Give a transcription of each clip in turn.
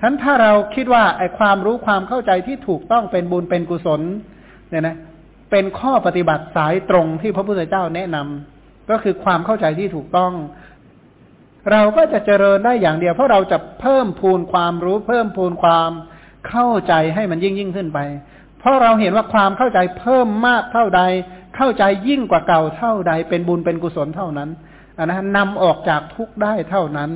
ทั้นถ้าเราคิดว่าไอ้ความรู้ความเข้าใจที่ถูกต้องเป็นบุญเป็นกุศลเนี่ยนะเป็นข้อปฏิบัติสายตรงที่พระพุทธเจ้าแนะนำก็คือความเข้าใจที่ถูกต้อง เราก็จะเจริญได้อย่างเดียว เพราะเราจะเพิ่มพูนความรู้เพิ่มพูนความเข้าใจให้มันยิ่งยิ่งขึ้นไป เพราะเราเห็นว่าความเข้าใจเพิ่มมากเท่าใด เข้าใจยิ่งกว่าเก่าเท่าใด เป็นบุญเป็นกุศลเท่านั้นนะนำออกจากทุกข์ได้เท่านั้น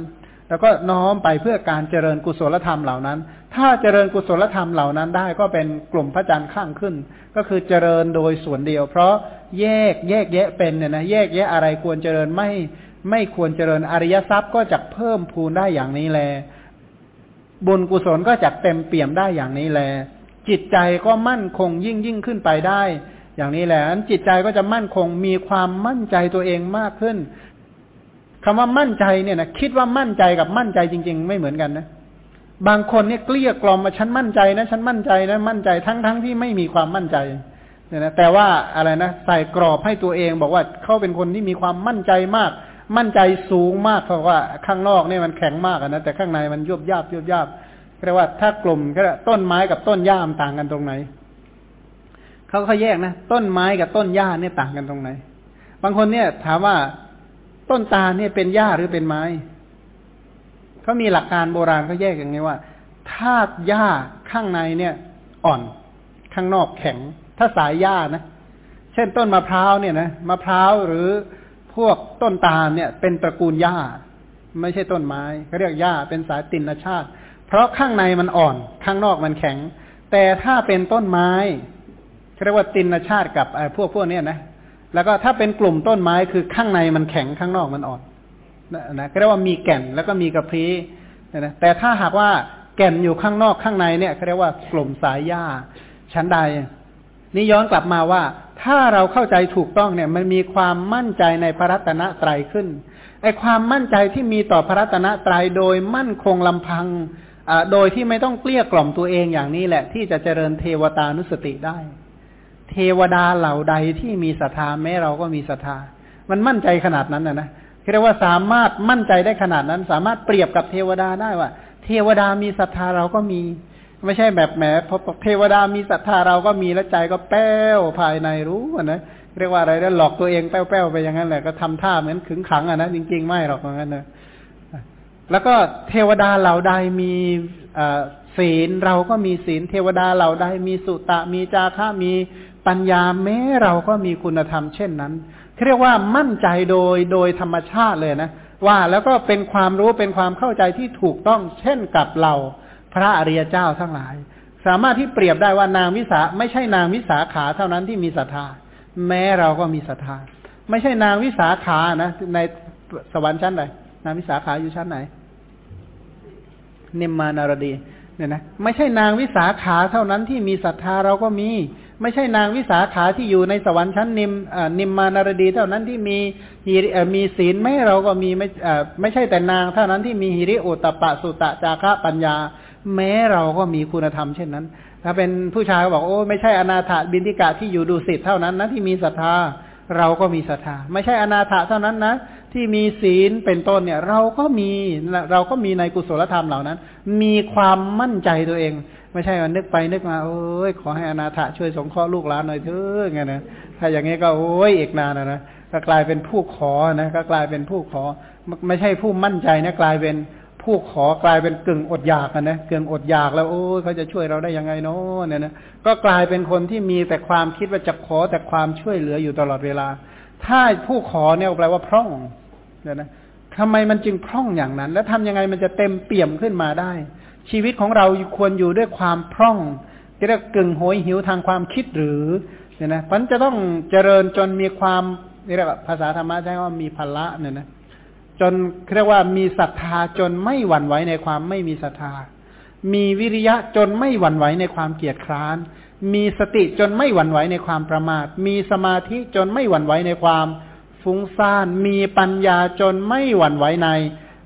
แล้วก็น้อมไปเพื่อการเจริญกุศลธรรมเหล่านั้น ถ้าเจริญกุศลธรรมเหล่านั้นได้ก็เป็นกลุ่มพระจันทร์ข้างขึ้น ก็คือเจริญโดยส่วนเดียว เพราะแยกแยกแยะเป็นเนี่ยนะแยกแยะอะไรควรเจริญไม่ไม่ควรเจริญอริยทรัพย์ก็จะเพิ่มพูนได้อย่างนี้แล บุญกุศลก็จะเต็มเปี่ยมได้อย่างนี้แล จิตใจก็มั่นคงยิ่งยิ่งขึ้นไปได้ อย่างนี้แหละจิตใจก็จะมั่นคงมีความมั่นใจตัวเองมากขึ้น คำว่ามั่นใจเนี่ยนะคิดว่ามั่นใจกับมั่นใจจริง ๆ ไม่เหมือนกันนะ บางคนเนี่ยเกลี้ยกล่อมมาฉันมั่นใจนะฉันมั่นใจนะมั่นใจทั้งๆทที่ไม่มีความมั่นใจเนี่ยนะแต่ว่าอะไรนะใส่กรอบให้ตัวเอง บอกว่าเขาเป็นคนที่มีความมั่นใจมาก มั่นใจสูงมากเพราะว่าข้างนอกเนี่ยมันแข็งมากนะแต่ข้างในมันยุบยาบยุบยาบเรียกว่าถ้ากลุ่มก็ต้นไม้กับต้นหญ้ามันต่างกันตรงไหนเขาเขาแยกนะต้นไม้กับต้นหญ้าเนี่ยต่างกันตรงไหน บางคนเนี่ยถามว่า ต้นตาเนี่ยเป็นหญ้าหรือเป็นไม้เขามีหลักการโบราณเขาแยกอย่างนี้ว่า ถ้าหญ้าข้างในเนี่ย อ่อน ข้างนอกแข็ง ถ้าสายหญ้านะ เช่นต้นมะพร้าวเนี่ยนะมะพร้าวหรือพวกต้นตาลเนี่ย เป็นตระกูลหญ้า ไม่ใช่ต้นไม้เขาเรียกหญ้าเป็นสายตินชาติ เพราะข้างในมันอ่อน ข้างนอกมันแข็ง แต่ถ้าเป็นต้นไม้เรียกว่าตินชาติกับพวกพวกนี้นะ แล้วก็ถ้าเป็นกลุ่มต้นไม้คือข้างในมันแข็งข้างนอกมันอ่อนนะเรียกว่ามีแก่นแล้วก็มีกระพี้นะแต่ถ้าหากว่าแก่นอยู่ข้างนอกข้างในเนี่ยเขาเรียกว่ากลุ่มสายหญ้าชั้นใด นี่ย้อนกลับมาว่า ถ้าเราเข้าใจถูกต้องเนี่ย มันมีความมั่นใจในพระรัตนตรัยขึ้นไอความมั่นใจที่มีต่อพระรัตนตรัยโดยมั่นคงลำพังโดยที่ไม่ต้องเกลี้ยกล่อมตัวเองอย่างนี้แหละ ที่จะเจริญเทวตานุสติได้ เทวดาเหล่าใดที่มีศรัทธาแม้เราก็มีศรัทธา มันมั่นใจขนาดนั้นนะนะเรียกว่าสามารถมั่นใจได้ขนาดนั้น สามารถเปรียบกับเทวดาได้ว่า เทวดามีศรัทธาเราก็มี ไม่ใช่แบบแหมพอเทวดามีศรัทธาเราก็มีแล้วใจก็แป้วภายในรู้นะเรียกว่าอะไรแล้วหลอกตัวเองแป้วๆไปอย่างนั้นแหละก็ทำท่าเหมือนขึงขังอะนะจริงๆไม่หรอกอย่างนั้นนะแล้วก็เทวดาเหล่าใดมีศีลเราก็มีศีล เทวดาเหล่าใดมีสุตะมีจาระมี ปัญญาแม้เราก็มีคุณธรรมเช่นนั้นเรียกว่ามั่นใจโดยโดยธรรมชาติเลยนะ ว่าแล้วก็เป็นความรู้เป็นความเข้าใจที่ถูกต้องเช่นกับเราพระอริยเจ้าทั้งหลาย สามารถที่เปรียบได้ว่านางวิสาไม่ใช่นางวิสาขาเท่านั้นที่มีศรัทธาแม้เราก็มีศรัทธาไม่ใช่นางวิสาขานะในสวรรค์ชั้นไหนนางวิสาขาอยู่ชั้นไหนนิมมานารดีเนี่ยนะไม่ใช่นางวิสาขาเท่านั้นที่มีศรัทธาเราก็มี ไม่ใช่นางวิสาขาที่อยู่ในสวรรค์ชั้นนิมนิมมานารดี เท่านั้นที่มีมีศีลไม่เราก็มีไม่ไม่ใช่แต่นางเท่านั้นที่มีหิริโอตปะสุตะจาระปัญญา แม้เราก็มีคุณธรรมเช่นนั้น ถ้าเป็นผู้ชายบอกโอ้ไม่ใช่อนาถบินทิกะที่อยู่ดูสิทธ์เท่านั้นนะที่มีศรัทธาเราก็มีศรัทธา ไม่ใช่อนาถเท่านั้นนะที่มีศีลเป็นต้นเนี่ย เราก็มีเราก็มีในกุศลธรรมเหล่านั้น มีความมั่นใจตัวเอง ไม่ใช่ว่านึกไปนึกมาโอ้ยขอให้อนาถช่วยสงเคราะห์ลูกหลานหน่อยเถอะไงนะถ้าอย่างนี้ก็โอ้ยอีกนานนะนะก็กลายเป็นผู้ขอนะก็กลายเป็นผู้ขอ ไม่ใช่ผู้มั่นใจนะกลายเป็นผู้ขอกลายเป็นกึ่งอดอยากนะกึ่งอดอยากแล้วโอ้เขาจะช่วยเราได้ยังไงเนาะเนี่ยนะก็กลายเป็นคนที่มีแต่ความคิดว่าจะขอแต่ความช่วยเหลืออยู่ตลอดเวลา ถ้าผู้ขอเนี่ยแปลว่าพร่องเนี่ยนะ ทำไมมันจึงพร่องอย่างนั้น แล้วทำยังไงมันจะเต็มเปี่ยมขึ้นมาได้ ชีวิตของเราควรอยู่ด้วยความพร่องที่เรียกกึ่งโหยหิวทางความคิดหรือเนี่ยนะมันจะต้องเจริญจนมีความเรียกว่าภาษาธรรมะใช้ว่ามีพละเนี่ยนะจนเรียกว่ามีศรัทธาจนไม่หวั่นไหวในความไม่มีศรัทธา มีวิริยะจนไม่หวั่นไหวในความเกียจคร้าน มีสติจนไม่หวั่นไหวในความประมาท มีสมาธิจนไม่หวั่นไหวในความ ฟุ้งซ่านมีปัญญาจนไม่หวั่นไหวใน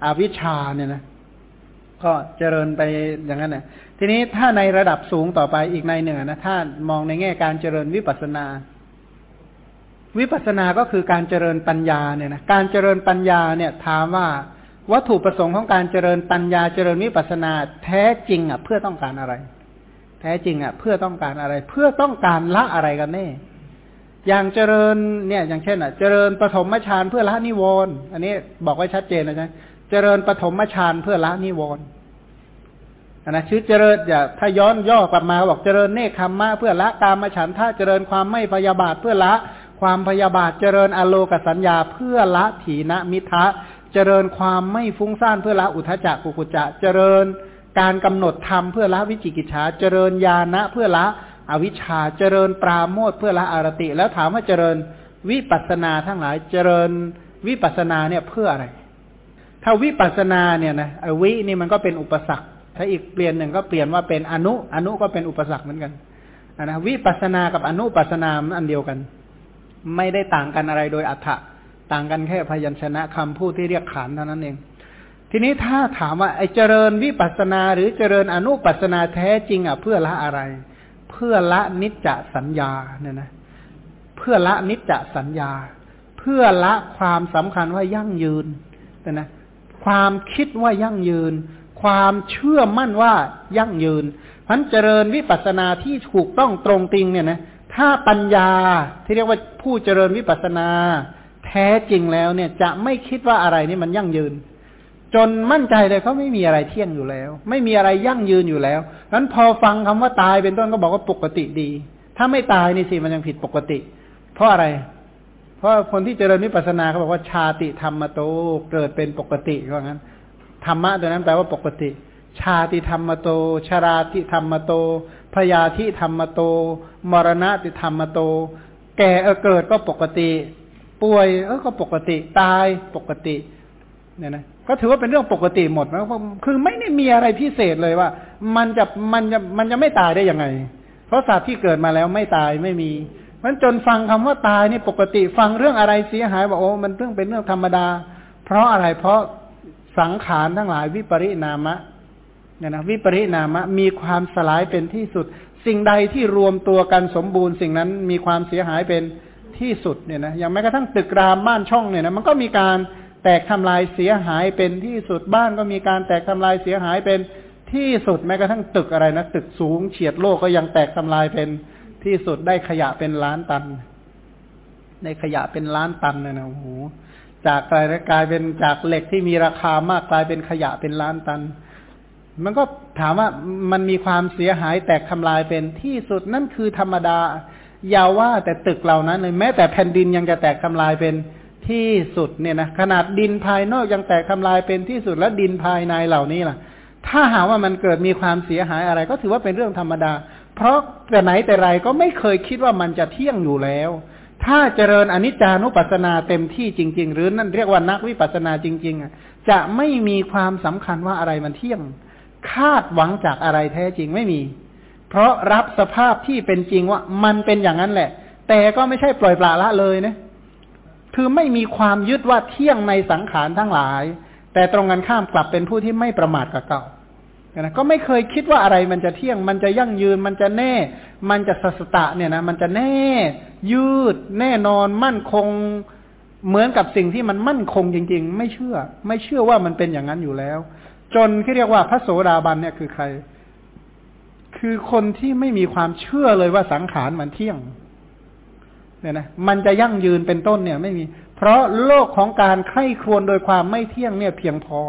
อวิชชาเนี่ยนะก็เจริญไปอย่างนั้นนะทีนี้ถ้าในระดับสูงต่อไปอีกในหนึ่งนะถ้ามองในแง่การเจริญวิปัสสนา วิปัสสนาก็คือการเจริญปัญญาเนี่ยนะการเจริญปัญญาเนี่ยถามว่าวัตถุประสงค์ของการเจริญปัญญาเจริญวิปัสนา แท้จริงอะ เพื่อต้องการอะไร แท้จริงอะ เพื่อต้องการอะไร เพื่อต้องการละอะไรกันแน่ อย่างเจริญเนี่ยอย่างเช่นอะ เจริญปฐมฌานเพื่อละนิวรณ์อันนี้บอกไว้ชัดเจนนะใช่เจริญปฐมฌานเพื่อละนิวรณ์นะชื่อเจริญอย่าถ้าย้อนย่อกลับมาบอกเจริญเนคขมมะเพื่อละกามฉันท่าเจริญความไม่พยาบาทเพื่อละความพยาบาท เจริญอโลกสัญญาเพื่อละถีนมิทะเจริญความไม่ฟุ้งซ่านเพื่อละอุทจักกุกุจะเจริญการกำหนดธรรมเพื่อละวิจิกิจฉาเจริญญาณะเพื่อละ อวิชชาเจริญปราโมทเพื่อละอารติ แล้วถามว่าเจริญวิปัสนาทั้งหลายเจริญวิปัสนาเนี่ยเพื่ออะไร ถ้าวิปัสนาเนี่ยนะวินี่มันก็เป็นอุปสรรค ถ้าอีกเปลี่ยนหนึ่งก็เปลี่ยนว่าเป็นอนุ อนุก็เป็นอุปสรรคเหมือนกันนะวิปัสนากับอนุปัสนาอันเดียวกัน ไม่ได้ต่างกันอะไรโดยอัฏฐะต่างกันแค่พยัญชนะคำพูดที่เรียกขานเท่านั้นเอง ทีนี้ถ้าถามว่าไอเจริญวิปัสนา หรือเจริญอนุปัสนาแท้จริงอะเพื่อละอะไร เพื่อละนิจจสัญญาเนี่ยนะเพื่อละนิจจสัญญา เพื่อละความสำคัญว่ายั่งยืนเนี่ยนะความคิดว่ายั่งยืน ความเชื่อมั่นว่ายั่งยืนพันเจริญวิปัสสนาที่ถูกต้องตรงติงเนี่ยนะถ้าปัญญาที่เรียกว่าผู้เจริญวิปัสนา แท้จริงแล้วเนี่ยจะไม่คิดว่าอะไรนี่มันยั่งยืน จนมั่นใจเลยเขาไม่มีอะไรเที่ยงอยู่แล้ว ไม่มีอะไรยั่งยืนอยู่แล้วนั้นพอฟังคำว่าตายเป็นต้นก็บอกว่าปกติดี ถ้าไม่ตายนี่สิมันยังผิดปกติ เพราะอะไร เพราะคนที่เจริญวิปัสนาเขาบอกว่าชาติธรรมโตเกิดเป็นปกติว่างั้นธรรมะตัวนั้นแปลว่าปกติ ชาติธรรมโตชาราติธรรมโตพยาธิธรรมโต มรณะติธรรมโต แก่เออเกิดก็ปกติ ป่วยเออก็ปกติ ตายปกติ เนี่ยนะก็ถือว่าเป็นเรื่องปกติหมดนะคือไม่ได้มีอะไรพิเศษเลยว่า มันจะมันจะมันจะไม่ตายได้ยังไง เพราะสัตว์ที่เกิดมาแล้วไม่ตายไม่มีมันจนฟังคำว่าตายนี่ปกติฟังเรื่องอะไรเสียหายบอกโอ้มันเรื่องเป็นเรื่องธรรมดา เพราะอะไรเพราะสังขารทั้งหลายวิปริณามะเนี่ยนะวิปริณามะมีความสลายเป็นที่สุด สิ่งใดที่รวมตัวกันสมบูรณ์สิ่งนั้นมีความเสียหายเป็นที่สุดเนี่ยนะอย่างแม้กระทั่งตึกรามบ้านช่องเนี่ยนะมันก็มีการ แตกทำลายเสียหายเป็นที่สุดบ้านก็มีการแตกทำลายเสียหายเป็นที่สุดแม้กระทั่งตึกอะไรนะตึกสูงเฉียดโลกก็ยังแตกทำลายเป็นที่สุดได้ขยะเป็นล้านตัน ในขยะเป็นล้านตันเนี่ยนะโอ้โหจากกลายกลายเป็นจากเหล็กที่มีราคามากกลายเป็นขยะเป็นล้านตัน มันก็ถามว่ามันมีความเสียหายแตกทำลายเป็นที่สุดนั่นคือธรรมดา ยาว่าแต่ตึกเหล่านั้นเลยแม้แต่แผ่นดินยังจะแตกทำลายเป็น ที่สุดเนี่ยนะขนาดดินภายนอกยังแตกทำลายเป็นที่สุดแล้วดินภายในเหล่านี้ล่ะ ถ้าหาว่ามันเกิดมีความเสียหายอะไร ก็ถือว่าเป็นเรื่องธรรมดา เพราะแต่ไหนแต่ไรก็ไม่เคยคิดว่ามันจะเที่ยงอยู่แล้ว ถ้าเจริญอนิจจานุปัสสนาเต็มที่จริง ๆ หรือนั่นเรียกว่านักวิปัสสนาจริง ๆ จะไม่มีความสำคัญว่าอะไรมันเที่ยง คาดหวังจากอะไรแท้จริงไม่มี เพราะรับสภาพที่เป็นจริงว่ามันเป็นอย่างนั้นแหละ แต่ก็ไม่ใช่ปล่อยปละละเลยนะ คือไม่มีความยึดว่าเที่ยงในสังขารทั้งหลาย แต่ตรงกันข้ามกลับเป็นผู้ที่ไม่ประมาทกับเก่านะก็ไม่เคยคิดว่าอะไรมันจะเที่ยง มันจะยั่งยืน มันจะแน่ มันจะสัสตะเนี่ยนะ มันจะแน่ ยืด แน่นอน มั่นคง เหมือนกับสิ่งที่มันมั่นคงจริง ๆ ไม่เชื่อ ไม่เชื่อว่ามันเป็นอย่างนั้นอยู่แล้ว จนที่เรียกว่าพระโสดาบันเนี่ยคือใคร คือคนที่ไม่มีความเชื่อเลยว่าสังขารมันเที่ยง เนี่ยนะมันจะยั่งยืนเป็นต้นเนี่ยไม่มี เพราะโลกของการไข้ครวนโดยความไม่เที่ยงเนี่ยเพียงพอ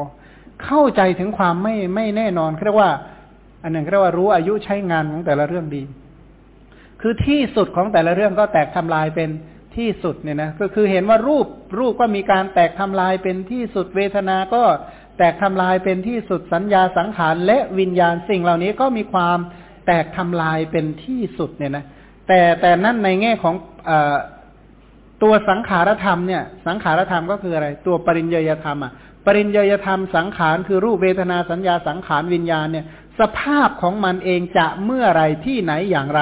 เข้าใจถึงความไม่ไม่แน่นอนเรียกว่า อันหนึ่งเรียกว่ารู้อายุใช้งานของแต่ละเรื่องดี คือที่สุดของแต่ละเรื่องก็แตกทำลายเป็นที่สุดเนี่ยนะก็คือเห็นว่ารูปรูปก็มีการแตกทำลายเป็นที่สุดเวทนา ก็แตกทำลายเป็นที่สุดสัญญาสังขารและวิญญาณสิ่งเหล่านี้ก็มีความแตกทำลายเป็นที่สุดเนี่ยนะ แต่แต่นั่นในแง่ของอตัวสังขารธรรมเนี่ย สังขารธรรมก็คืออะไร ตัวปริญญยธรรมอะ ปริญญาธรรมสังขารคือรูปเวทนาสัญญาสังขารวิญญาณเนี่ย สภาพของมันเองจะเมื่อไรที่ไหนอย่างไร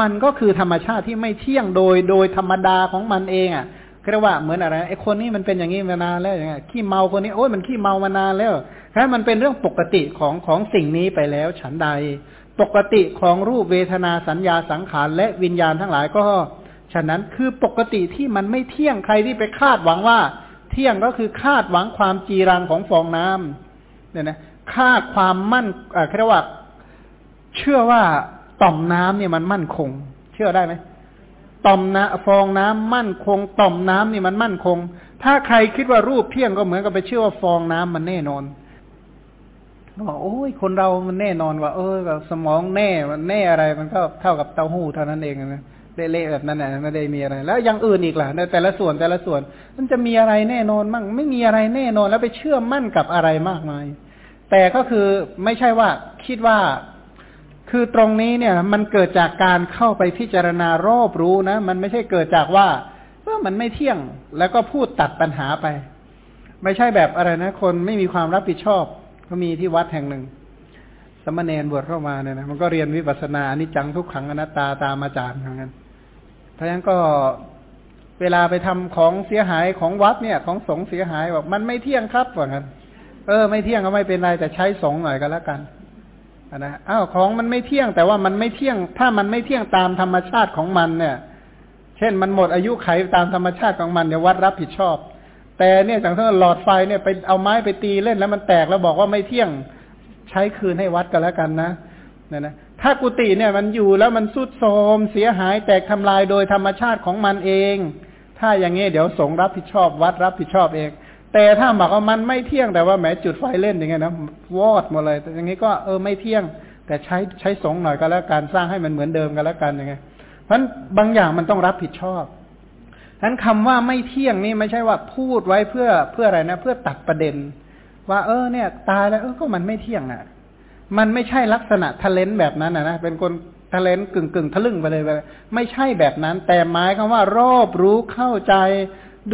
มันก็คือธรรมชาติที่ไม่เที่ยงโดยโดยธรรมดาของมันเองอะเรียกว่าเหมือนอะไรไอ้คนนี้มันเป็นอย่างนี้มานานแล้วอย่างเงี้ยขี้เมาคนนี้โอ้ยมันขี้เมามานานแล้วแค่มันเป็นเรื่องปกติของของสิ่งนี้ไปแล้วฉันใด ปกติของรูปเวทนาสัญญาสังขารและวิญญาณทั้งหลายก็ฉะนั้นคือปกติที่มันไม่เที่ยงใครที่ไปคาดหวังว่า เที่ยงก็คือคาดหวังความจีรังของฟองน้ำเนี่ยนะคาดความมั่นเอ่อเรียกว่าเชื่อว่าต่อมน้ำเนี่ยมันมั่นคง เชื่อได้ไหมต่อมน้ำฟองน้ำมั่นคง ต่อมน้ำนี่มันมั่นคง ถ้าใครคิดว่ารูปเที่ยงก็เหมือนกับไปเชื่อว่าฟองน้ำมันแน่นอน บอกโอ้ยคนเรามันแน่นอนว่า เออแบบสมองแน่มันแน่อะไร มันก็เท่ากับเต้าหู้เท่านั้นเองนะเละๆแบบนั้นนะไม่ได้มีอะไร แล้วยังอื่นอีกล่ะในแต่ละส่วนแต่ละส่วน มันจะมีอะไรแน่นอนมั่ง ไม่มีอะไรแน่นอนแล้วไปเชื่อมั่นกับอะไรมากมาย แต่ก็คือไม่ใช่ว่าคิดว่าคือตรงนี้เนี่ย มันเกิดจากการเข้าไปพิจารณารอบรู้นะ มันไม่ใช่เกิดจากว่าเออมันไม่เที่ยงแล้วก็พูดตัดปัญหาไป ไม่ใช่แบบอะไรนะ คนไม่มีความรับผิดชอบ ก็มีที่วัดแห่งหนึ่ง สมณเณรบวชเข้ามาเนี่ยนะมันก็เรียนวิปัสสนาอนิจจังทุกขังอนัตตาตามอาจารย์เหมือนกันเพราะฉะนั้นก็เวลาไปทำของเสียหายของวัดเนี่ย ของสงเสียหายบอกมันไม่เที่ยงครับว่างั้นเออ ไม่เที่ยงก็ไม่เป็นไรแต่ใช้สงหน่อยก็แล้วกันนะอ้าวของมันไม่เที่ยงแต่ว่ามันไม่เที่ยง ถ้ามันไม่เที่ยงตามธรรมชาติของมันเนี่ย เช่นมันหมดอายุไขตามธรรมชาติของมันเนี่ยวัดรับผิดชอบ แต่เนี่ยอย่างเช่นหลอดไฟเนี่ยไปเอาไม้ไปตีเล่นแล้วมันแตกแล้วบอกว่าไม่เที่ยงใช้คืนให้วัดกันแล้วกันนะนนะถ้ากุฏิเนี่ยมันอยู่แล้วมันสุดโทมเสียหายแตกทำลายโดยธรรมชาติของมันเอง ถ้าอย่างงี้เดี๋ยวสงรับผิดชอบวัดรับผิดชอบเอง แต่ถ้าบอกว่ามันไม่เที่ยงแต่ว่าแหมจุดไฟเล่นอย่างเงี้ยนะวอดหมดเลยอย่างงี้ก็เออไม่เที่ยง แต่ใช้ใช้สงหน่อยก็แล้วกันสร้างให้มันเหมือนเดิมกันแล้วกันอย่างเงี้ยเพราะบางอย่างมันต้องรับผิดชอบ นั้นคำว่าไม่เที่ยงนี่ไม่ใช่ว่าพูดไว้เพื่อเพื่ออะไรนะ เพื่อตัดประเด็น ว่า เออ เนี่ย ตายแล้วเออก็มันไม่เที่ยงอะ มันไม่ใช่ลักษณะทะเลนแบบนั้นนะเป็นคนทะเลนกึ่งกึ่งทะลึ่งไปเลยไปไม่ใช่แบบนั้น แต่หมายคำว่ารอบรู้เข้าใจ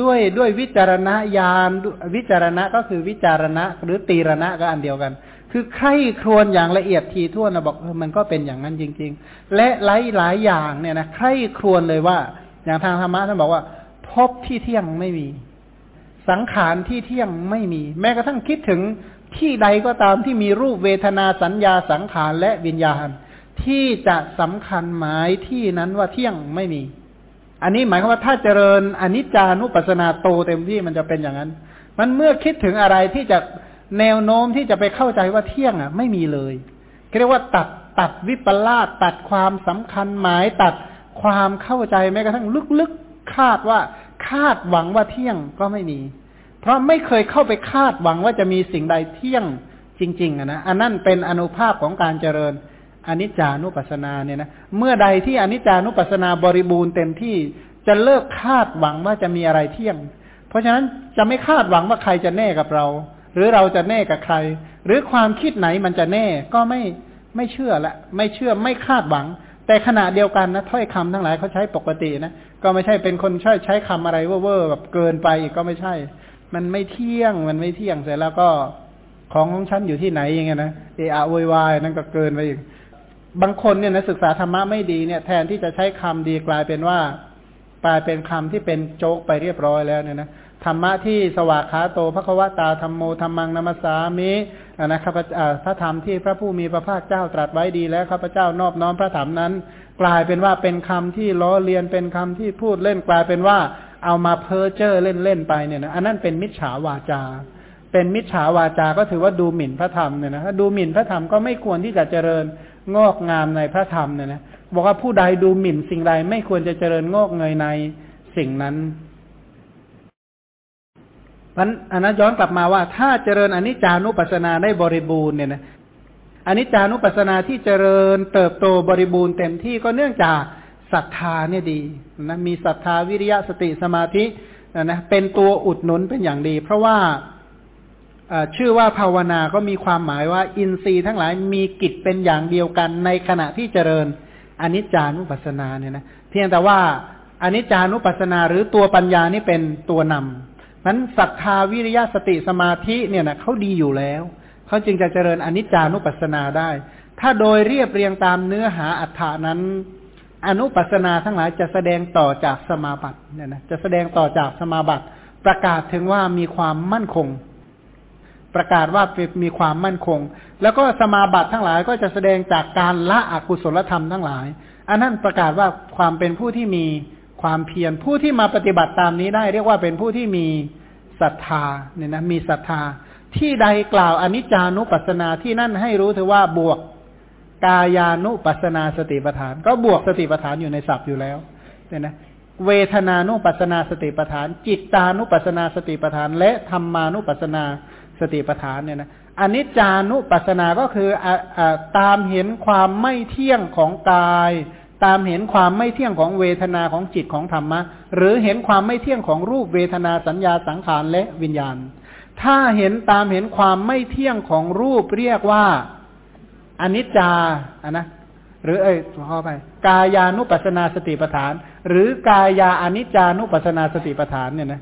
ด้วยด้วยวิจารณญาณวิจารณะก็คือวิจารณะ หรือตีรณะก็อันเดียวกัน คือใครครวญอย่างละเอียดทีท่วนนะบอกเออมันก็เป็นอย่างนั้นจริง ๆ และหลายหลายอย่างเนี่ยนะใครครวญเลยว่า อย่างทางธรรมะท่านบอกว่า พบที่เที่ยงไม่มี สังขารที่เที่ยงไม่มี แม้กระทั่งคิดถึงที่ใดก็ตามที่มีรูปเวทนาสัญญาสังขารและวิญญาณ ที่จะสำคัญหมายที่นั้นว่าเที่ยงไม่มี อันนี้หมายความว่าถ้าเจริญอนิจจานุปัสสนาโตเต็มที่มันจะเป็นอย่างนั้น มันเมื่อคิดถึงอะไรที่จะแนวโน้มที่จะไปเข้าใจว่าเที่ยงอะ ไม่มีเลยเรียกว่าตัดตัดวิปลาสตัดความสำคัญหมายตัด ความเข้าใจแม้กระทั่งลึกๆคาดว่า คาดหวังว่าเที่ยงก็ไม่มี เพราะไม่เคยเข้าไปคาดหวังว่าจะมีสิ่งใดเที่ยงจริงๆนะอันนั้นเป็นอนุภาพของการเจริญอนิจจานุปัสสนาเนี่ยนะเมื่อใดที่อนิจจานุปัสสนาบริบูรณ์เต็มที่จะเลิกคาดหวังว่าจะมีอะไรเที่ยง เพราะฉะนั้นจะไม่คาดหวังว่าใครจะแน่กับเรา หรือเราจะแน่กับใคร หรือความคิดไหนมันจะแน่ก็ไม่ไม่เชื่อละ ไม่เชื่อไม่คาดหวัง แต่ขณะเดียวกันนะถ้อยคำทั้งหลายเขาใช้ปกตินะก็ไม่ใช่เป็นคนใช้ใช้คำอะไรเว่อร์แบบเกินไปอีกก็ไม่ใช่ มันไม่เที่ยงมันไม่เที่ยงเสร็จแล้วก็ของของฉันอยู่ที่ไหนอย่างเงี้ยนะเออะโวยวายนั่นก็เกินไปอีกบางคนเนี่ยนะศึกษาธรรมะไม่ดีเนี่ย แทนที่จะใช้คำดีกลายเป็นว่ากลายเป็นคำที่เป็นโจกไปเรียบร้อยแล้วเนี่ยนะ ธรรมะที่สวากขาโตพระควตาธรรมโมธรรมังนามาสามินะครับพระธรรมที่พระผู้มีพระภาคเจ้าตรัสไว้ดีแล้วข้าพเจ้านอบน้อมพระธรรมนั้น กลายเป็นว่าเป็นคำที่ล้อเลียนเป็นคำที่พูดเล่นกลายเป็นว่าเอามาเพ้อเจ้อเล่นๆไปเนี่ยนะอันนั้นเป็นมิจฉาวาจา เป็นมิจฉาวาจาก็ถือว่าดูหมิ่นพระธรรมเนี่ยนะถ้าดูหมิ่นพระธรรมก็ไม่ควรที่จะเจริญงอกงามในพระธรรมเนี่ยนะบอกว่าผู้ใดดูหมิ่นสิ่งใดไม่ควรจะเจริญงอกเงยในสิ่งนั้น นั้นอันนั้นย้อนกลับมาว่า ถ้าเจริญอนิจจานุปัสสนาได้บริบูรณ์เนี่ยนะอนิจจานุปัสสนาที่เจริญเติบโตบริบูรณ์เต็มที่ก็เนื่องจากศรัทธาเนี่ยดีนะมีศรัทธาวิริยะสติสมาธินะเป็นตัวอุดหนุนเป็นอย่างดี เพราะว่าชื่อว่าภาวนาก็มีความหมายว่า อินทรีย์ทั้งหลายมีกิจเป็นอย่างเดียวกันในขณะที่เจริญอนิจจานุปัสสนาเนี่ยนะเพียงแต่ว่าอนิจจานุปัสสนาหรือตัวปัญญานี่เป็นตัวนำ นั้นศรัทธาวิริยะสติสมาธิเนี่ยนะเขาดีอยู่แล้วเขาจึงจะเจริญอนิจจานุปัสสนาได้ ถ้าโดยเรียบเรียงตามเนื้อหาอัฏฐานั้น อนุปัสนาทั้งหลายจะแสดงต่อจากสมาบัติเนี่ยนะจะแสดงต่อจากสมาบัติ ประกาศถึงว่ามีความมั่นคง ประกาศว่ามีความมั่นคง แล้วก็สมาบัติทั้งหลายก็จะแสดงจากการละอกุศลธรรมทั้งหลาย อันนั้นประกาศว่าความเป็นผู้ที่มี ความเพียรผู้ที่มาปฏิบัติตามนี้ได้ เรียกว่าเป็นผู้ที่มีศรัทธาเนี่ยนะมีศรัทธา ที่ใดกล่าวอนิจจานุปัสสนาที่นั่นให้รู้เถอะว่าบวกกายานุปัสสนาสติปัฏฐาน ก็บวกสติปัฏฐานอยู่ในศัพท์อยู่แล้วเนี่ยนะเวทนานุปัสนาสติปัฏฐาน จิตตานุปัสนาสติปัฏฐาน และธรรมานุปัสนาสติปัฏฐานเนี่ยนะอนิจจานุปัสนาก็คืออตามเห็นความไม่เที่ยงของกาย ตามเห็นความไม่เที่ยงของเวทนาของจิตของธรรมะ หรือเห็นความไม่เที่ยงของรูปเวทนาสัญญาสังขารและวิญญาณ ถ้าเห็นตามเห็นความไม่เที่ยงของรูปเรียกว่าอนิจจาอะนะหรือเอ้ยขอไป กายานุปัสนาสติปัฏฐาน หรือกายาอนิจจานุปัสนาสติปัฏฐานเนี่ยนะ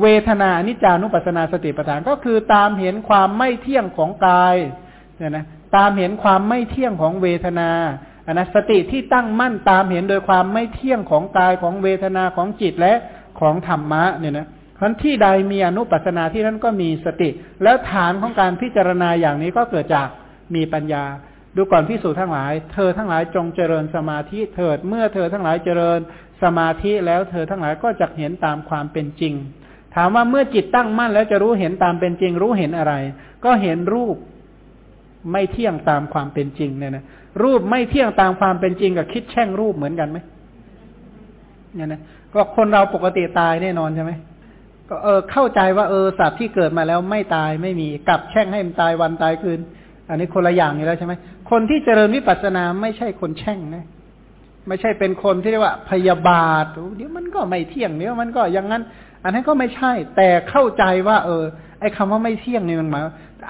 เวทนาอนิจจานุปัสนาสติปัฏฐานก็คือตามเห็นความไม่เที่ยงของกายเนี่ยนะตามเห็นความไม่เที่ยงของเวทนา นนะสติที่ตั้งมั่นตามเห็นโดยความไม่เที่ยงของกายของเวทนาของจิตและของธรรมะเนี่ยนะเพราะที่ใดมีอนุปัสนาที่นั้นก็มีสติ แล้วฐานของการพิจารณาอย่างนี้ก็เกิดจากมีปัญญา ดูก่อนพิสูจทั้งหลาย เธอทั้งหลายจงเจริญสมาธิเถิดเมื่อเธอทั้งหลายเจริญสมาธิแล้วเธอทั้งหลายก็จะเห็นตามความเป็นจริง ถามว่าเมื่อจิตตั้งมั่นแล้วจะรู้เห็นตามเป็นจริง รู้เห็นอะไร ก็เห็นรูปไม่เที่ยงตามความเป็นจริงเนี่ยนะ รูปไม่เที่ยงตามความเป็นจริงกับคิดแช่งรูปเหมือนกันไหมเนี่ยนะก็คนเราปกติตายแน่นอนใช่ไหมก็เออเข้าใจว่าเออสัตว์ที่เกิดมาแล้วไม่ตายไม่มีกลับแช่งให้มันตายวันตายคืน อันนี้คนละอย่างอยู่แล้วใช่ไหมคนที่เจริญวิปัสสนาไม่ใช่คนแช่งนะไม่ใช่เป็นคนที่เรียกว่าพยาบาทเดี๋ยวมันก็ไม่เที่ยงเดี๋ยวมันก็อย่างนั้น อันนั้นก็ไม่ใช่ แต่เข้าใจว่า เออ ไอ้คาว่าไม่เที่ยงนี่มันหมาย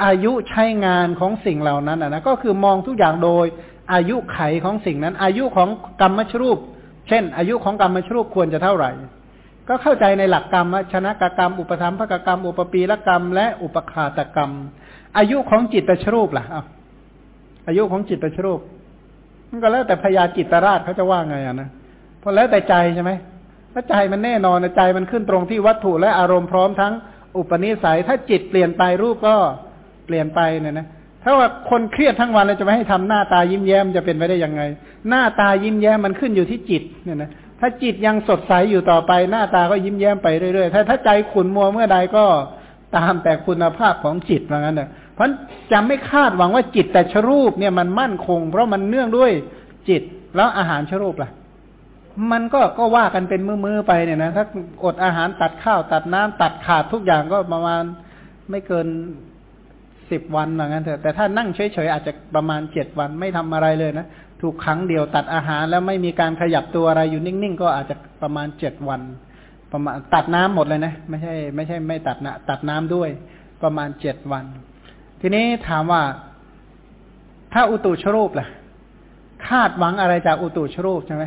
อายุใช้งานของสิ่งเหล่านั้นอะนะก็คือมองทุกอย่างโดย อายุไขของสิ่งนั้น อายุของกรรมชรูป เช่น อายุของกรรมชรูปควรจะเท่าไหร่ ก็เข้าใจในหลักกรรมชนะกกรรม อุปธรรมภกกรรม อุปปีละกรรม และอุปขาตกรรม อายุของจิตตชรูปล่ะอายุของจิตตชรูปมันก็แล้วแต่พยาจิตราชเขาจะว่าไงอะนะเพราะแล้วแต่ใจใช่ไหม ถ้าใจมันแน่นอนใจมันขึ้นตรงที่วัตถุและอารมณ์พร้อมทั้งอุปนิสัย ถ้าจิตเปลี่ยนไปรูปก็เปลี่ยนไปเนี่ยนะถ้าว่าคนเครียดทั้งวันเราจะไม่ให้ทำหน้าตายิ้มแย้มจะเป็นไปได้ยังไง หน้าตายิ้มแย้มมันขึ้นอยู่ที่จิตเนี่ยนะถ้าจิตยังสดใสอยู่ต่อไป หน้าตาก็ยิ้มแย้มไปเรื่อยๆถ้าถ้าใจขุนมัวเมื่อใดก็ตามแต่คุณภาพของจิตว่างั้นเนอะเพราะจะไม่คาดหวังว่าจิตแต่ชรูปเนี่ยมันมั่นคง เพราะมันเนื่องด้วยจิตแล้วอาหารชรูปล่ะ มันก็ก็ว่ากันเป็นมือๆไปเนี่ยนะถ้าอดอาหารตัดข้าวตัดน้ำตัดขาดทุกอย่างก็ประมาณไม่เกินสิบวันว่างั้นเถอะแต่ถ้านั่งเฉยๆอาจจะประมาณเจ็ดวันไม่ทำอะไรเลยนะถูกครั้งเดียวตัดอาหารแล้วไม่มีการขยับตัวอะไรอยู่นิ่งๆ ก็อาจจะประมาณเจ็ดวัน ประมาณตัดน้ำหมดเลยนะไม่ใช่ไม่ใช่ไม่ตัดนะตัดน้ำด้วยประมาณเจ็ดวัน ทีนี้ถามว่าถ้าอุตุชรูปล่ะ คาดหวังอะไรจากอุตุชรูปใช่ไหม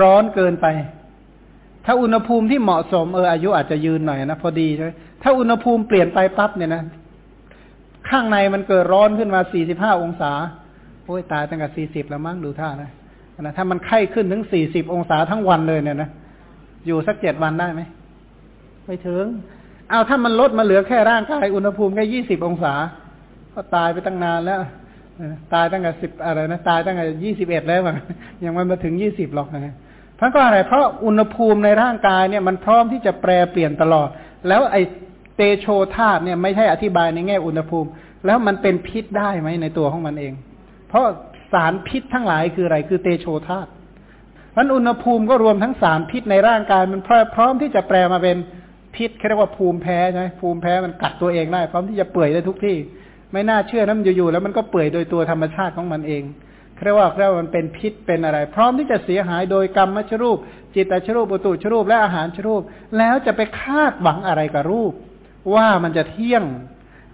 ร้อนเกินไป ถ้าอุณหภูมิที่เหมาะสมเอออายุอาจจะยืนหน่อยนะพอดีใช่ไหมถ้าอุณหภูมิเปลี่ยนไปปั๊บเนี่ยนะ ข้างในมันเกิดร้อนขึ้นมาสี่สิบห้าองศา โอ้ยตายตั้งแต่สี่สิบแล้วมั้งดูท่านะนะถ้ามันไข้ขึ้นถึงสี่สิบองศาทั้งวันเลยเนี่ยนะอยู่สักเจ็ดวันได้ไหมไม่ถึง เอาถ้ามันลดมาเหลือแค่ร่างกายอุณหภูมิแค่ยี่สิบองศา ก็ตายไปตั้งนานแล้ว ตายตั้งแต่สิบอะไรนะตายตั้งแต่ยี่สิบเอ็ดแล้วยังไม่มาถึงยี่สิบหรอกนะเพราะก็อะไร เพราะอุณหภูมิในร่างกายเนี่ยมันพร้อมที่จะแปรเปลี่ยนตลอด แล้วไอเตโชธาตุเนี่ยไม่ใช่อธิบายในแง่อุณหภูมิ แล้วมันเป็นพิษได้ไหมในตัวของมันเอง เพราะสารพิษทั้งหลายคืออะไรคือเตโชธาตุมันอุณหภูมิก็รวมทั้งสารพิษในร่างกายมันพร้อมที่จะแปลมาเป็นพิษเรียกว่าภูมิแพ้ใช่ไหมภูมิแพ้มันกัดตัวเองได้ พร้อมที่จะเปื่อยได้ทุกที่ ไม่น่าเชื่อนะมันอยู่ๆแล้วมันก็เปื่อยโดยตัวธรรมชาติของมันเองเรียกว่าเรียกว่ามันเป็นพิษเป็นอะไร พร้อมที่จะเสียหายโดยกรรมมชรูป จิตตชรูปปุตุชรูปและอาหารชรูป แล้วจะไปคาดหวังอะไรกับรูป ว่ามันจะเที่ยง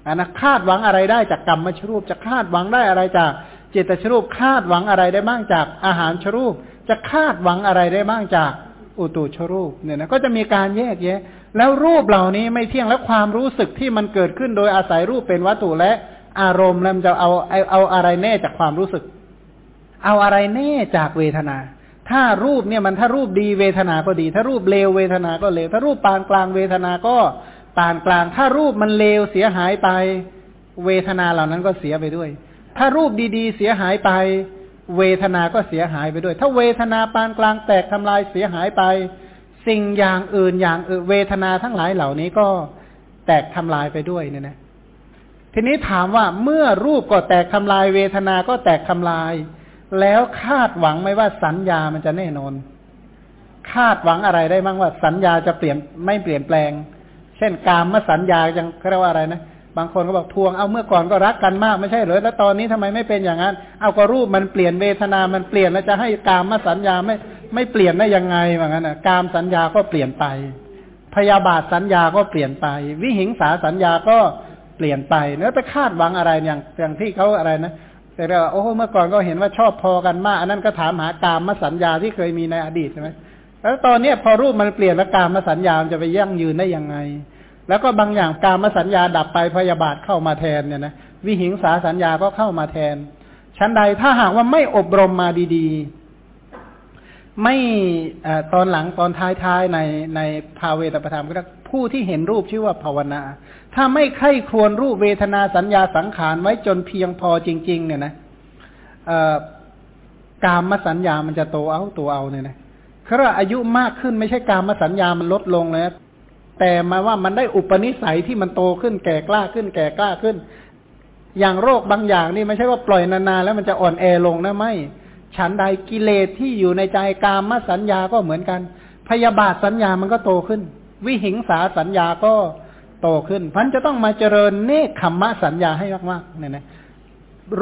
อันนะคาดหวังอะไรได้จากกรรมมชรูป จะคาดหวังได้อะไรจากจิตตชรูป คาดหวังอะไรได้บ้างจากอาหารชรูป จะคาดหวังอะไรได้บ้างจาก อุตุชรูปเนี่ยนะก็จะมีการแยกแยะ แล้วรูปเหล่านี้ไม่เที่ยงและความรู้สึกที่มันเกิดขึ้นโดยอาศัยรูปเป็นวัตถุและอารมณ์แล้วจะเอาเอาเอาอะไรแน่จากความรู้สึก เอาอะไรแน่จากเวทนา ถ้ารูปเนี่ยมันถ้ารูปดีเวทนาก็ดี ถ้ารูปเลวเวทนาก็เลวถ้ารูปปานกลางเวทนาก็ปานกลาง ถ้ารูปมันเลวเสียหายไป เวทนาเหล่านั้นก็เสียไปด้วย ถ้ารูปดีๆ เสียหายไป เวทนาก็เสียหายไปด้วย ถ้าเวทนาปานกลางแตกทำลายเสียหายไป สิ่งอย่างอื่นอย่างอื่นเวทนาทั้งหลายเหล่านี้ก็แตกทำลายไปด้วยเนี่ยนะทีนี้ถามว่าเมื่อรูปก็แตกทำลายเวทนาก็แตกทำลาย แล้วคาดหวังไหมว่าสัญญามันจะแน่นอน คาดหวังอะไรได้บ้างว่าสัญญาจะเปลี่ยนไม่เปลี่ยนแปลง เช่นกามสัญญายังเรียกว่าอะไรนะ บางคนก็บอกทวงเอาเมื่อก่อนก็รักกันมากไม่ใช่เหรอแล้วตอนนี้ทำไมไม่เป็นอย่างนั้น เอาก็รูปมันเปลี่ยนเวทนา มันเปลี่ยนแล้วจะให้กามมาสัญญาไม่ไม่เปลี่ยนได้ยังไงว่างั้นอะกามสัญญาก็เปลี่ยนไป พยาบาทสัญญาก็เปลี่ยนไป วิหิงสาสัญญาก็เปลี่ยนไปแล้วไปคาดหวังอะไรอย่างอย่างที่เขาอะไรนะแต่เราโอ้เมื่อก่อนก็เห็นว่าชอบพอกันมาก อันนั้นก็ถามหากามมาสัญญาที่เคยมีในอดีตใช่ไหมแล้วตอนนี้พอรูปมันเปลี่ยนแล้วกามมาสัญญาจะไปยั่งยืนได้ยังไง แล้วก็บางอย่างการมสัญญาดับไปพยาบาทเข้ามาแทนเนี่ยนะวิหิงสาสัญญาก็เข้ามาแทน ชั้นใดถ้าหากว่าไม่อบรมมาดีๆ ไม่อตอนหลังตอนท้ายๆในในภาเวตประธรรมก็ผู้ที่เห็นรูปชื่อว่าภาวนา ถ้าไม่ใคร่ครวญรูปเวทนาสัญญาสังขารไว้จนเพียงพอจริง ๆ เนี่ยนะกามมสัญญามันจะโตเอาตัวเอาเนี่ยนะเพราะอายุมากขึ้นไม่ใช่กามมสัญญามันลดลงเลย แต่มาว่ามันได้อุปนิสัยที่มันโตขึ้นแก่กล้าขึ้น แก่กล้าขึ้น อย่างโรคบางอย่างนี่ไม่ใช่ว่าปล่อยนานๆแล้วมันจะอ่อนแอลงนะไม่ ฉันใดกิเลสที่อยู่ในใจกามมสัญญาก็เหมือนกัน พยาบาทสัญญามันก็โตขึ้น วิหิงสาสัญญาก็โตขึ้นพันจะต้องมาเจริญเนคขมมะสัญญาให้มากๆเนี่ยนะ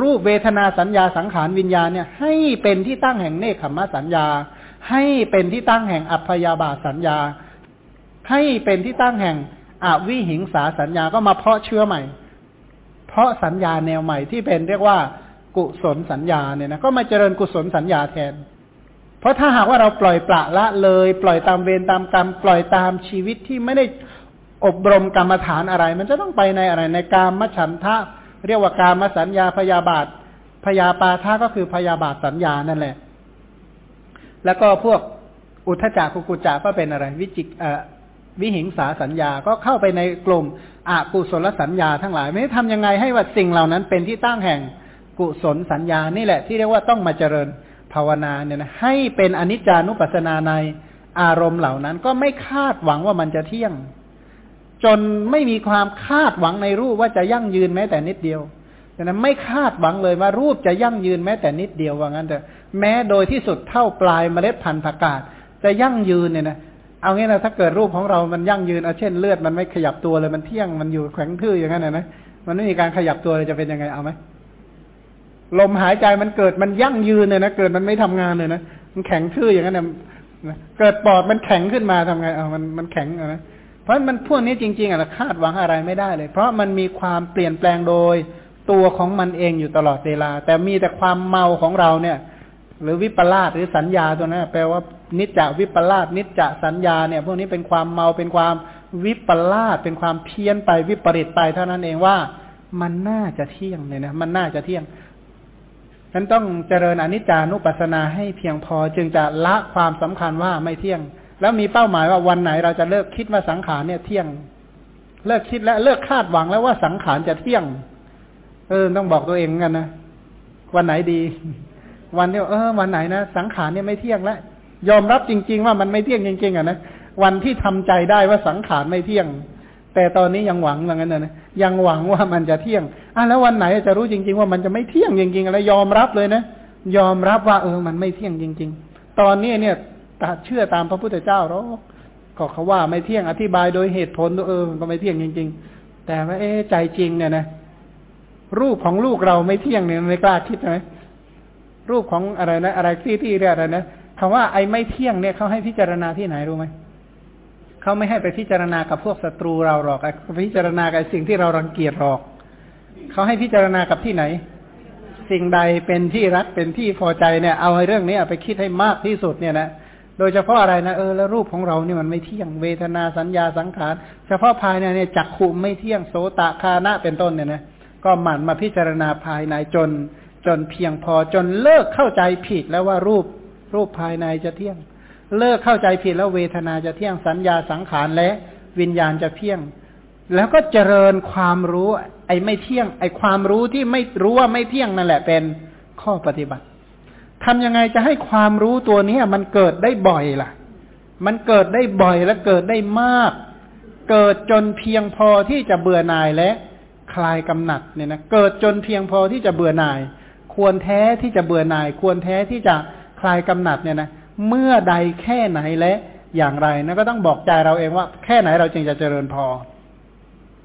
รูปเวทนาสัญญาสังขารวิญญาณเนี่ย ให้เป็นที่ตั้งแห่งเนคขมมะสัญญา ให้เป็นที่ตั้งแห่งอัพยาบาทสัญญา ให้เป็นที่ตั้งแห่งอวิหิงสาสัญญาก็มาเพาะเชื้อใหม่ เพาะสัญญาแนวใหม่ที่เป็นเรียกว่ากุศลสัญญาเนี่ยนะก็มาเจริญกุศลสัญญาแทน เพราะถ้าหากว่าเราปล่อยปละละเลย ปล่อยตามเวรตามกรรม ปล่อยตามชีวิตที่ไม่ได้อบรมกรรมฐานอะไร มันจะต้องไปในอะไรในกามมฉันทะ เรียกว่ากามสัญญาพยาบาทพยาปาทาก็คือพยาบาทสัญญานั่นแหละ แล้วก็พวกอุทจักกุกุจักก็เป็นอะไร วิจิกเอ่อ วิหิงสาสัญญาก็เข้าไปในกลุ่มอกุศลสัญญาทั้งหลาย ไม่ทำยังไงให้ว่าสิ่งเหล่านั้นเป็นที่ตั้งแห่งกุศลสัญญานี่แหละที่เรียกว่าต้องมาเจริญภาวนาเนี่ยนะให้เป็นอนิจจานุปัสสนาในอารมณ์เหล่านั้นก็ไม่คาดหวังว่ามันจะเที่ยง จนไม่มีความคาดหวังในรูปว่าจะยั่งยืนแม้แต่นิดเดียวดังนั้นไม่คาดหวังเลยว่ารูปจะยั่งยืนแม้แต่นิดเดียวว่างั้นแต่แม้โดยที่สุดเท่าปลายเมล็ดพันธุ์ผักกาดจะยั่งยืนเนี่ยนะ เอางี้นะถ้าเกิดรูปของเรามันยั่งยืนเอาเช่นเลือดมันไม่ขยับตัวเลยมันเที่ยงมันอยู่แข็งทื่ออย่างนั้นนะมันไม่มีการขยับตัวเลยจะเป็นยังไงเอาไหมลมหายใจมันเกิดมันยั่งยืนเลยนะเกิดมันไม่ทำงานเลยนะมันแข็งทื่ออย่างนั้นนะเกิดปอดมันแข็งขึ้นมาทำไงเอามันมันแข็งนะเพราะมันพวกนี้จริงๆอะคาดหวังอะไรไม่ได้เลย เพราะมันมีความเปลี่ยนแปลงโดยตัวของมันเองอยู่ตลอดเวลา แต่มีแต่ความเมาของเราเนี่ย หรือวิปลาสหรือสัญญาตัวนั้นแปลว่า นิจจวิปลาสนิจจสัญญาเนี่ยพวกนี้เป็นความเมาเป็นความวิปลาสเป็นความเพี้ยนไปวิปริตไปเท่านั้นเองว่ามันน่าจะเที่ยงเนี่ยนะมันน่าจะเที่ยงฉะนั้นต้องเจริญอนิจจานุปัสสนาให้เพียงพอจึงจะละความสำคัญว่าไม่เที่ยง แล้วมีเป้าหมายว่าวันไหนเราจะเลิกคิดว่าสังขารเนี่ยเที่ยง เลิกคิดแล้วเลิกคาดหวังแล้วว่าสังขารจะเที่ยง เออต้องบอกตัวเองกันนะวันไหนดี วันที่เออ วันไหนนะสังขารเนี่ยไม่เที่ยงแล้ว ยอมรับจริง ๆ ว่ามันไม่เที่ยงจริง ๆอะนะวันที่ทำใจได้ว่าสังขารไม่เที่ยง แต่ตอนนี้ยังหวังอย่างนั้นนะยังหวังว่ามันจะเที่ยงอะแล้ววันไหนจะรู้จริง ๆ ว่ามันจะไม่เที่ยงจริงๆอะไรยอมรับเลยนะยอมรับว่าเออมันไม่เที่ยงจริง ๆ ตอนนี้เนี่ยเชื่อตามพระพุทธเจ้าหรอกก็เขาว่าไม่เที่ยงอธิบายโดยเหตุผลเออก็ไม่เที่ยงจริง ๆ แต่ว่าเอ๊ใจจริงเนี่ยนะรูปของลูกเราไม่เที่ยงเนี่ยไม่กล้าคิดไหมรูปของอะไรนะ อะไรที่ที่เรียกอะไรนะ คำว่าไอ้ไม่เที่ยงเนี่ยเขาให้พิจารณาที่ไหนรู้ไหมเขาไม่ให้ไปพิจารณากับพวกศัตรูเราหรอกพิจารณากับสิ่งที่เรารังเกียจหรอกเขาให้พิจารณากับที่ไหน สิ่งใดเป็นที่รักเป็นที่พอใจเนี่ย เอาเรื่องนี้ไปคิดให้มากที่สุดเนี่ยนะโดยเฉพาะอะไรนะเออแล้วรูปของเราเนี่ยมันไม่เที่ยงเวทนาสัญญาสังขารเฉพาะภายในเนี่ยจักขุมไม่เที่ยงโสตคานะเป็นต้นเนี่ยนะก็หมั่นมาพิจารณาภายในจน จนเพียงพอจนเลิกเข้าใจผิดแล้วว่ารูป รูปภายในจะเที่ยง เลิกเข้าใจผิดแล้วเวทนาจะเที่ยงสัญญาสังขารและวิญญาณจะเที่ยง แล้วก็เจริญความรู้ ไอ้ไม่เที่ยง ไอ้ความรู้ที่ไม่รู้ว่าไม่เที่ยงนั่นแหละเป็นข้อปฏิบัติทำยังไงจะให้ความรู้ตัวนี้มันเกิดได้บ่อยล่ะ มันเกิดได้บ่อยและเกิดได้มาก เกิดจนเพียงพอที่จะเบื่อหน่ายและคลายกำหนัดเนี่ยนะเกิดจนเพียงพอที่จะเบื่อหน่าย ควรแท้ที่จะเบื่อหน่าย ควรแท้ที่จะ คลายกำหนัดเนี่ยนะเมื่อใดแค่ไหนและอย่างไรนะก็ต้องบอกใจเราเองว่า แค่ไหนเราจึงจะเจริญพอ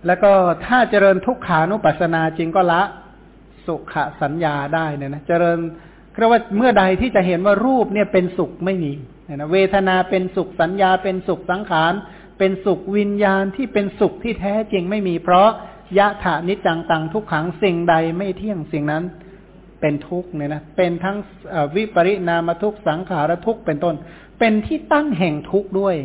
แล้วก็ถ้าเจริญทุกขานุปัสสนาจริงก็ละสุขสัญญาได้เนี่ยนะเจริญเรียกว่าเมื่อใดที่จะเห็นว่ารูปเนี่ยเป็นสุขไม่มีเนี่ยนะเวทนาเป็นสุขสัญญาเป็นสุขสังขาร เป็นสุขวิญญาณที่เป็นสุขที่แท้จริงไม่มี เพราะยะถานิจังตังทุกขังสิ่งใดไม่เที่ยงสิ่งนั้น เป็นทุกข์เนี่ยนะเป็นทั้งวิปริณามทุกข์สังขารทุกข์เป็นต้น เป็นที่ตั้งแห่งทุกข์ด้วย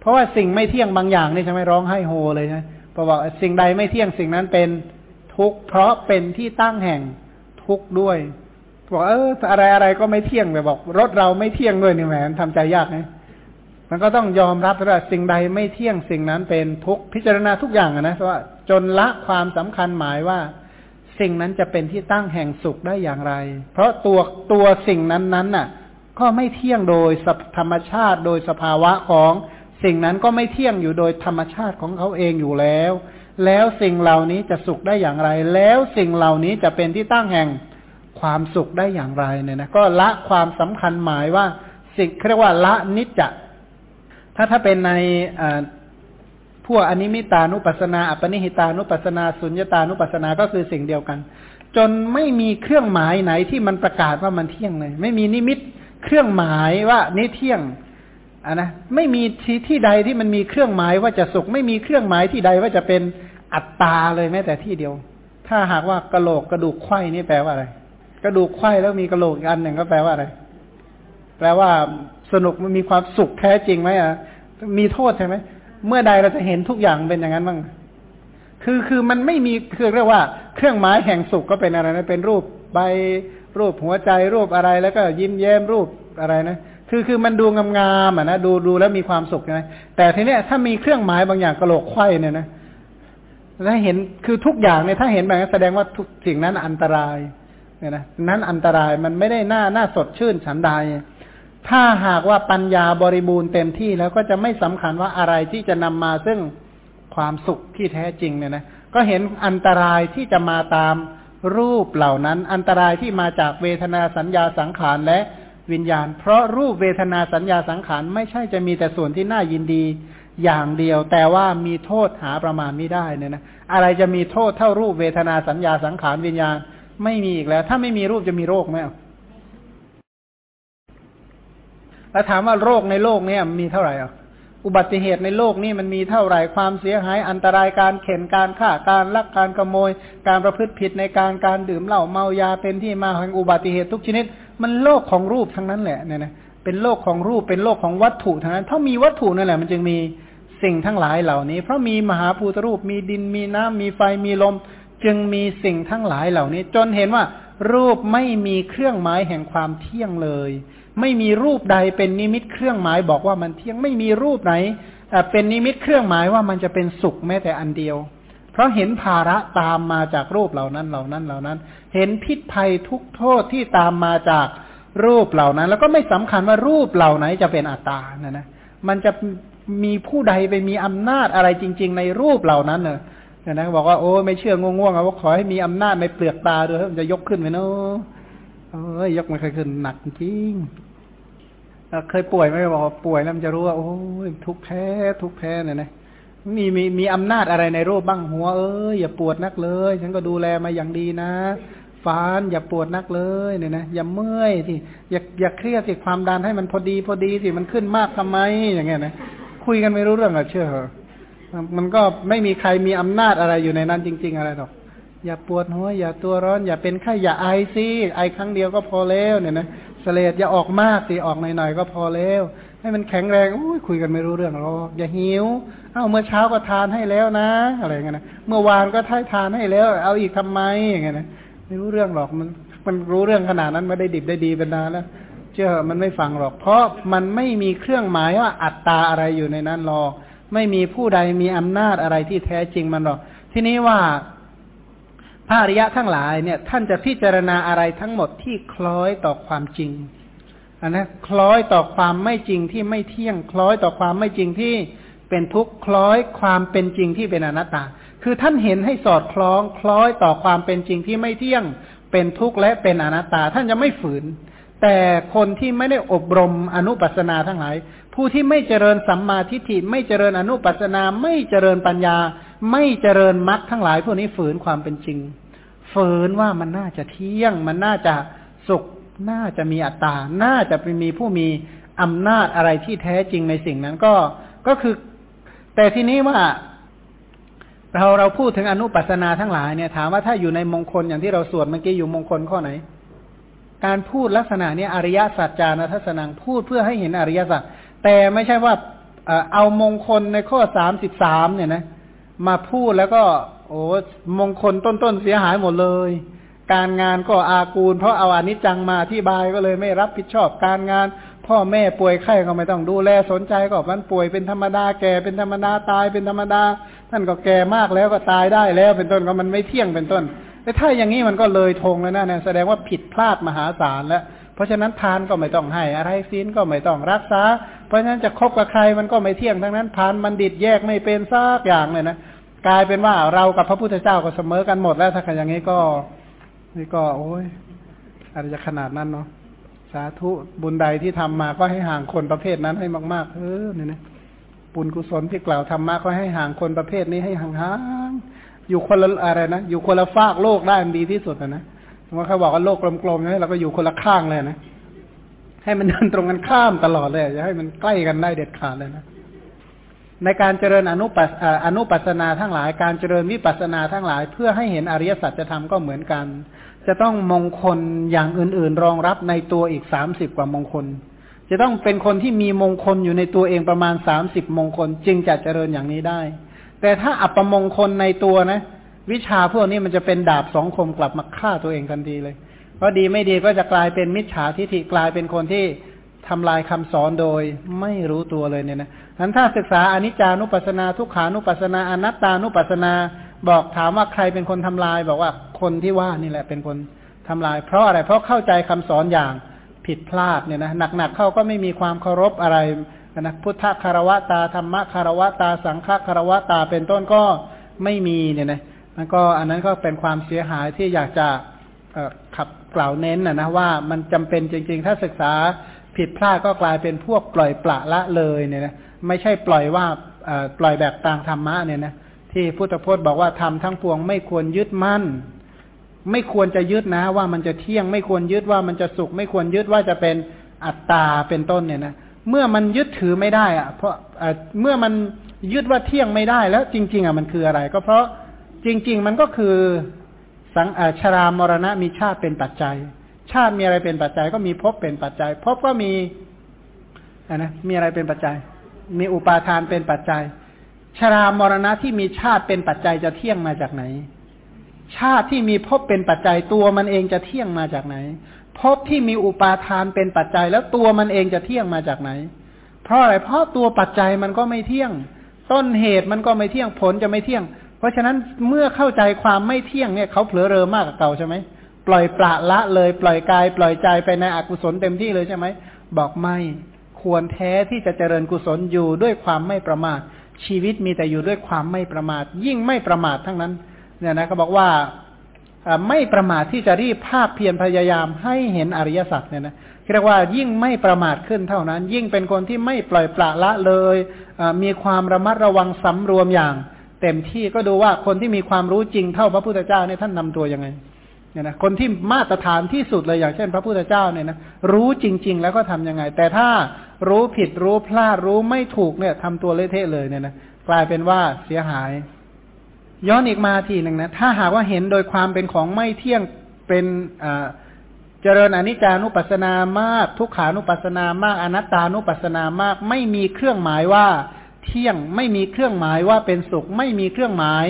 เพราะว่าสิ่งไม่เที่ยงบางอย่างนี่ใช่ไหมร้องไห้โฮเลยนะเพราะว่าสิ่งใดไม่เที่ยงสิ่งนั้นเป็นทุกข์เพราะเป็นที่ตั้งแห่งทุกข์ด้วยบอกเอออะไรอะไรก็ไม่เที่ยงแบบบอก รถเราไม่เที่ยงด้วยนี่แหมทำใจยากนะมันก็ต้องยอมรับว่าสิ่งใดไม่เที่ยงสิ่งนั้นเป็นทุกข์พิจารณาทุกอย่างนะว่าจนละความสำคัญหมายว่า สิ่งนั้นจะเป็นที่ตั้งแห่งสุขได้อย่างไร เพราะตัวตัวสิ่งนั้นนั้นน่ะ ก็ไม่เที่ยงโดยธรรมชาติโดยสภาวะของสิ่งนั้นก็ไม่เที่ยงอยู่โดยธรรมชาติของเขาเองอยู่แล้ว แล้วสิ่งเหล่านี้จะสุขได้อย่างไร แล้วสิ่งเหล่านี้จะเป็นที่ตั้งแห่งความสุขได้อย่างไรเนี่ยนะ ก็ละความสำคัญหมายว่า สิ่งเรียกว่าละนิจจะ ถ้าถ้าเป็นใน วกอนิมิตานุปัสนา อัปนิหิตานุปัสนาสุญญตานุปัสนาก็คือสิ่งเดียวกัน จนไม่มีเครื่องหมายไหนที่มันประกาศว่ามันเที่ยงเลย ไม่มีนิมิตเครื่องหมายว่านี้เที่ยงอะนะไม่มีที่ที่ใดที่มันมีเครื่องหมายว่าจะสุข ไม่มีเครื่องหมายที่ใดว่าจะเป็นอัตตาเลยแม้แต่ที่เดียว ถ้าหากว่ากระโหลกกระดูกไข้นี่แปลว่าอะไร กระดูกไข้แล้วมีกระโหลกอีกอันหนึ่งก็แปลว่าอะไร แปลว่าสนุกมันมีความสุขแท้จริงไหมอะมีโทษใช่ไหม เมื่อใดเราจะเห็นทุกอย่างเป็นอย่างนั้นบ้าง คือคือมันไม่มีคือเรียกว่า เครื่องหมายแห่งสุขก็เป็นอะไรนะ เป็นรูปใบรูปหัวใจรูปอะไรแล้วก็ยิ้มแย้มรูปอะไรนะ คือคือมันดูงามๆอะนะดูดูแล้วมีความสุขใช่ไหแต่ทีเนี้ยถ้ามีเครื่องหมายบางอย่างกระโหลกไข้เนี่ยนะถ้าเห็นคือทุกอย่างเนี่ยถ้าเห็นแบบนั้นแสดงว่าทุกสิ่งนั้นอันตรายเนี่ยนะนั้นอันตรายมันไม่ได้หน้าหน้าสดชื่นฉันใด ถ้าหากว่าปัญญาบริบูรณ์เต็มที่แล้วก็จะไม่สำคัญว่าอะไรที่จะนำมาซึ่งความสุขที่แท้จริงเนี่ยนะก็เห็นอันตรายที่จะมาตามรูปเหล่านั้น อันตรายที่มาจากเวทนาสัญญาสังขารและวิญญาณ เพราะรูปเวทนาสัญญาสังขารไม่ใช่จะมีแต่ส่วนที่น่ายินดีอย่างเดียว แต่ว่ามีโทษหาประมาณไม่ได้เนี่ยนะอะไรจะมีโทษเท่ารูปเวทนาสัญญาสังขารวิญญาณ ไม่มีอีกแล้ว ถ้าไม่มีรูปจะมีโรคไหม แล้วถามว่าโรคในโลกนี้มีเท่าไหร่อะอุบัติเหตุในโลกนี้มันมีเท่าไหร่ความเสียหายอันตรายการเข็นการฆ่าการลักการขโมย การประพฤติผิดในการการดื่มเหล้าเมายาเป็นที่มาแห่งอุบัติเหตุทุกชนิด มันโลกของรูปทั้งนั้นแหละเนี่ยนะเป็นโลกของรูปเป็นโลกของวัตถุทั้งนั้น ถ้ามีวัตถุนั่นแหละมันจึงมีสิ่งทั้งหลายเหล่านี้ เพราะมีมหาภูตรูปมีดินมีน้ำมีไฟมีลม จึงมีสิ่งทั้งหลายเหล่านี้ จนเห็นว่ารูปไม่มีเครื่องหมายแห่งความเที่ยงเลย ไม่มีรูปใดเป็นนิมิตเครื่องหมายบอกว่ามันเที่ยงไม่มีรูปไหนเป็นนิมิตเครื่องหมายว่ามันจะเป็นสุขแม้แต่อันเดียว เพราะเห็นภาระตามมาจากรูปเหล่านั้นเหล่านั้นเหล่านั้น เห็นพิษภัยทุกโทษที่ตามมาจากรูปเหล่านั้น แล้วก็ไม่สำคัญว่ารูปเหล่าไหนจะเป็นอัตตานะนะ มันจะมีผู้ใดไปมีอำนาจอะไรจริง ๆ ในรูปเหล่านั้นเนอะเนี่ยนะบอกว่าโอ้ไม่เชื่อง่วงๆอะว่าขอให้มีอำนาจในเปลือกตาด้วยมันจะยกขึ้นไหมเนาะ เอ้ยยกไม่เคยขึ้นหนักจริงเคยป่วยไหมบอกป่วยแล้วมันจะรู้ว่าโอ้ยทุกแพ้ทุกแพ้เนี่ยนะมีมีมีอำนาจอะไรในรูปบ้างหัวเอ้ยอย่าปวดนักเลย ฉันก็ดูแลมาอย่างดีนะฟานอย่าปวดนักเลยเนี่ยนะอย่าเมื่อยสิอย่าอย่าเครียดสิความดันให้มันพอดีพอดีสิมันขึ้นมากทำไม อย่างเงี้ยนะคุยกันไม่รู้เรื่องอะเชื่อเหรอมันก็ไม่มีใครมีอำนาจอะไรอยู่ในนั้นจริง ๆ อะไรหรอก อย่าปวดหัวอย่าตัวร้อน อย่าเป็นไข้อย่าไอซิไอครั้งเดียวก็พอแล้วเนี่ยนะเสลดอย่าออกมากสิออกหน่อยๆก็พอแล้ว ให้มันแข็งแรงอุ้ยคุยกันไม่รู้เรื่องหรอกอย่าหิว เอ้าเมื่อเช้าก็ทานให้แล้วนะ อะไรเงี้ยนะเมื่อวานก็ท้ายทานให้แล้ว เอาอีกทำไมอย่างเงี้ยนะไม่รู้เรื่องหรอกมันมันรู้เรื่องขนาดนั้นไม่ได้ดิบได้ดีเป็นนานแล้วเชื่อมันไม่ฟังหรอก เพราะมันไม่มีเครื่องหมายว่าอัตตาอะไรอยู่ในนั้นหรอก ไม่มีผู้ใดมีอำนาจอะไรที่แท้จริงมันหรอก ที่นี้ว่า พระอริยะทั้งหลายเนี่ย ท่านจะพิจารณาอะไรทั้งหมดที่คล้อยต่อความจริงอันนะคล้อยต่อความไม่จริงที่ไม่เที่ยง คล้อยต่อความไม่จริงที่เป็นทุกข์คล้อยความเป็นจริงที่เป็นอนัตตา คือท่านเห็นให้สอดคล้องคล้อยต่อความเป็นจริงที่ไม่เที่ยง เป็นทุกข์และเป็นอนัตตา ท่านจะไม่ฝืน แต่คนที่ไม่ได้อบรมอนุปัสนาทั้งหลาย ผู้ที่ไม่เจริญสัมมาทิฏฐิไม่เจริญอนุปัสนา ไม่เจริญปัญญา ไม่เจริญมรรคทั้งหลายพวกนี้ฝืนความเป็นจริง ฝืนว่ามันน่าจะเที่ยง มันน่าจะสุข น่าจะมีอัตตา น่าจะเป็นมีผู้มีอำนาจอะไรที่แท้จริงในสิ่งนั้นก็ ก็คือ แต่ทีนี้ว่า เราเราพูดถึงอนุปัสนาทั้งหลายเนี่ยถามว่าถ้าอยู่ในมงคลอย่างที่เราสวดเมื่อกี้อยู่มงคลข้อไหน การพูดลักษณะเนี้อริยสัจจานัทสนังพูดเพื่อให้เห็นอริยสัจแต่ไม่ใช่ว่าเอามงคลในข้อสามสิบสามเนี่ยนะ มาพูดแล้วก็ โอ้มงคลต้นๆเสียหายหมดเลย การงานก็อากูล เพราะเอาอานิจจังมาที่บายก็เลยไม่รับผิดชอบการงาน พ่อแม่ป่วยไข้ก็ไม่ต้องดูแลสนใจก็มันป่วยเป็นธรรมดาแก่เป็นธรรมดาตายเป็นธรรมดาท่านก็แก่มากแล้วก็ตายได้แล้วเป็นต้นก็มันไม่เที่ยงเป็นต้นแต่ถ้าอย่างนี้มันก็เลยทงแล้วนะแสดงว่าผิดพลาดมหาศาลแล้วเพราะฉะนั้นทานก็ไม่ต้องให้อะไรศีลก็ไม่ต้องรักษา เพราะฉะนั้นจะคบกับใครมันก็ไม่เที่ยงทั้งนั้นทานมันดิดแยกไม่เป็นซากอย่างเลยนะ กลายเป็นว่าเรากับพระพุทธเจ้าก็เสมอกันหมดแล้วถ้าอย่างนี้ก็ นี่ก็ โอ้ยอะไรจะขนาดนั้นเนาะสาธุบุญใดที่ทำมาก็ให้ห่างคนประเภทนั้นให้มาก ๆ เออเนี่ยนะบุญกุศลที่กล่าวทำมาก็ให้ห่างคนประเภทนี้ให้ห่างๆอยู่คนละอะไรนะอยู่คนละฟากโลกได้ดีที่สุดนะนะสมมติเขาบอกว่าโลกกลมๆนี่เราก็อยู่คนละข้างเลยนะให้มันเดินตรงกันข้ามตลอดเลยอย่าให้มันใกล้กันได้เด็ดขาดเลยนะ ในการเจริญอนุปัสอนุปัสนาทั้งหลาย การเจริญวิปัสนาทั้งหลาย เพื่อให้เห็นอริยสัจธรรมก็เหมือนกัน จะต้องมงคลอย่างอื่น ๆ รองรับในตัวอีกสามสิบกว่ามงคล จะต้องเป็นคนที่มีมงคลอยู่ในตัวเองประมาณสามสิบมงคล จึงจะเจริญอย่างนี้ได้ แต่ถ้าอัปมงคลในตัวนะ วิชาพวกนี้มันจะเป็นดาบสองคมกลับมาฆ่าตัวเองทันทีเลย เพราะดีไม่ดีก็จะกลายเป็นมิจฉาทิฏฐิกลายเป็นคนที่ ทำลายคำสอนโดยไม่รู้ตัวเลยเนี่ยนะนั้นถ้าศึกษาอนิจจานุปัสสนา ทุกขานุปัสสนาอนัตตานุปัสสนา บอกถามว่าใครเป็นคนทำลาย บอกว่าคนที่ว่านี่แหละเป็นคนทำลาย เพราะอะไรเพราะเข้าใจคำสอนอย่างผิดพลาดเนี่ยนะหนักๆเข้าก็ไม่มีความเคารพอะไรนะพุทธคารวะตาธรรมคารวะตาสังฆคารวะตาเป็นต้นก็ไม่มีเนี่ยนะมันก็อันนั้นก็เป็นความเสียหายที่อยากจะขับกล่าวเน้นนะนะว่ามันจำเป็นจริง ๆ ถ้าศึกษา ผิดพลาดก็กลายเป็นพวกปล่อยปละละเลยเนี่ยนะไม่ใช่ปล่อยว่าปล่อยแบบตางธรรมะเนี่ยนะที่พุทธพจน์บอกว่าทำทั้งปวงไม่ควรยึดมั่น ไม่ควรจะยึดนะ ว่ามันจะเที่ยงไม่ควรยึดว่ามันจะสุข ไม่ควรยึดว่าจะเป็นอัตตาเป็นต้นเนี่ยนะเมื่อมันยึดถือไม่ได้อะเพราะเมื่อมันยึดว่าเที่ยงไม่ได้แล้วจริง ๆอะมันคืออะไร ก็เพราะจริง ๆ มันก็คือสังชรามรณะมีชาติเป็นปัจจัย ชาติมีอะไรเป็นปัจจัยก็มีภพเป็นปัจจัยภพก็มีอะนะมีอะไรเป็นปัจจัย มีอุปาทานเป็นปัจจัย ชรามรณะที่มีชาติเป็นปัจจัยจะเที่ยงมาจากไหน ชาติที่มีภพเป็นปัจจัยตัวมันเองจะเที่ยงมาจากไหนภพที่มีอุปาทานเป็นปัจจัย แล้วตัวมันเองจะเที่ยงมาจากไหน เพราะอะไรเพราะตัวปัจจัยมันก็ไม่เที่ยง ต้นเหตุมันก็ไม่เที่ยงผลจะไม่เที่ยง เพราะฉะนั้นเมื่อเข้าใจความไม่เที่ยงเนี่ยเขาเผลอเรอมากกว่าเก่าใช่ไหม ปล่อยปละละเลย ปล่อยกาย ปล่อยใจไปในอกุศลเต็มที่เลยใช่ไหมบอกไม่ควรแท้ที่จะเจริญกุศลอยู่ด้วยความไม่ประมาท ชีวิตมีแต่อยู่ด้วยความไม่ประมาท ยิ่งไม่ประมาททั้งนั้น เนี่ยนะเขาบอกว่าไม่ประมาทที่จะรีบภาคเพียรพยายามให้เห็นอริยสัจเนี่ยนะเรียกว่ายิ่งไม่ประมาทขึ้นเท่านั้น ยิ่งเป็นคนที่ไม่ปล่อยปละละเลยมีความระมัดระวังสำรวมอย่าง เต็มที่ก็ดูว่าคนที่มีความรู้จริงเท่าพระพุทธเจ้าเนี่ยท่านนำตัวยังไง เนี่ยนะคนที่มาตรฐานที่สุดเลยอย่างเช่น พระพุทธเจ้าเนี่ยนะรู้จริง ๆ แล้วก็ทํำยังไง แต่ถ้ารู้ผิดรู้พลาดรู้ไม่ถูกเนี่ยทำตัวเละเทะเลยเนี่ยนะกลายเป็นว่าเสียหาย ย้อนอีกมาทีหนึ่งนะถ้าหากว่าเห็นโดยความเป็นของไม่เที่ยงเป็นอ่าเจริญอนิจจานุปัสสนามาก ทุกขานุปัสสนามาก อนัตตานุปัสสนามาก ไม่มีเครื่องหมายว่าเที่ยงไม่มีเครื่องหมายว่าเป็นสุข ไม่มีเครื่องหมาย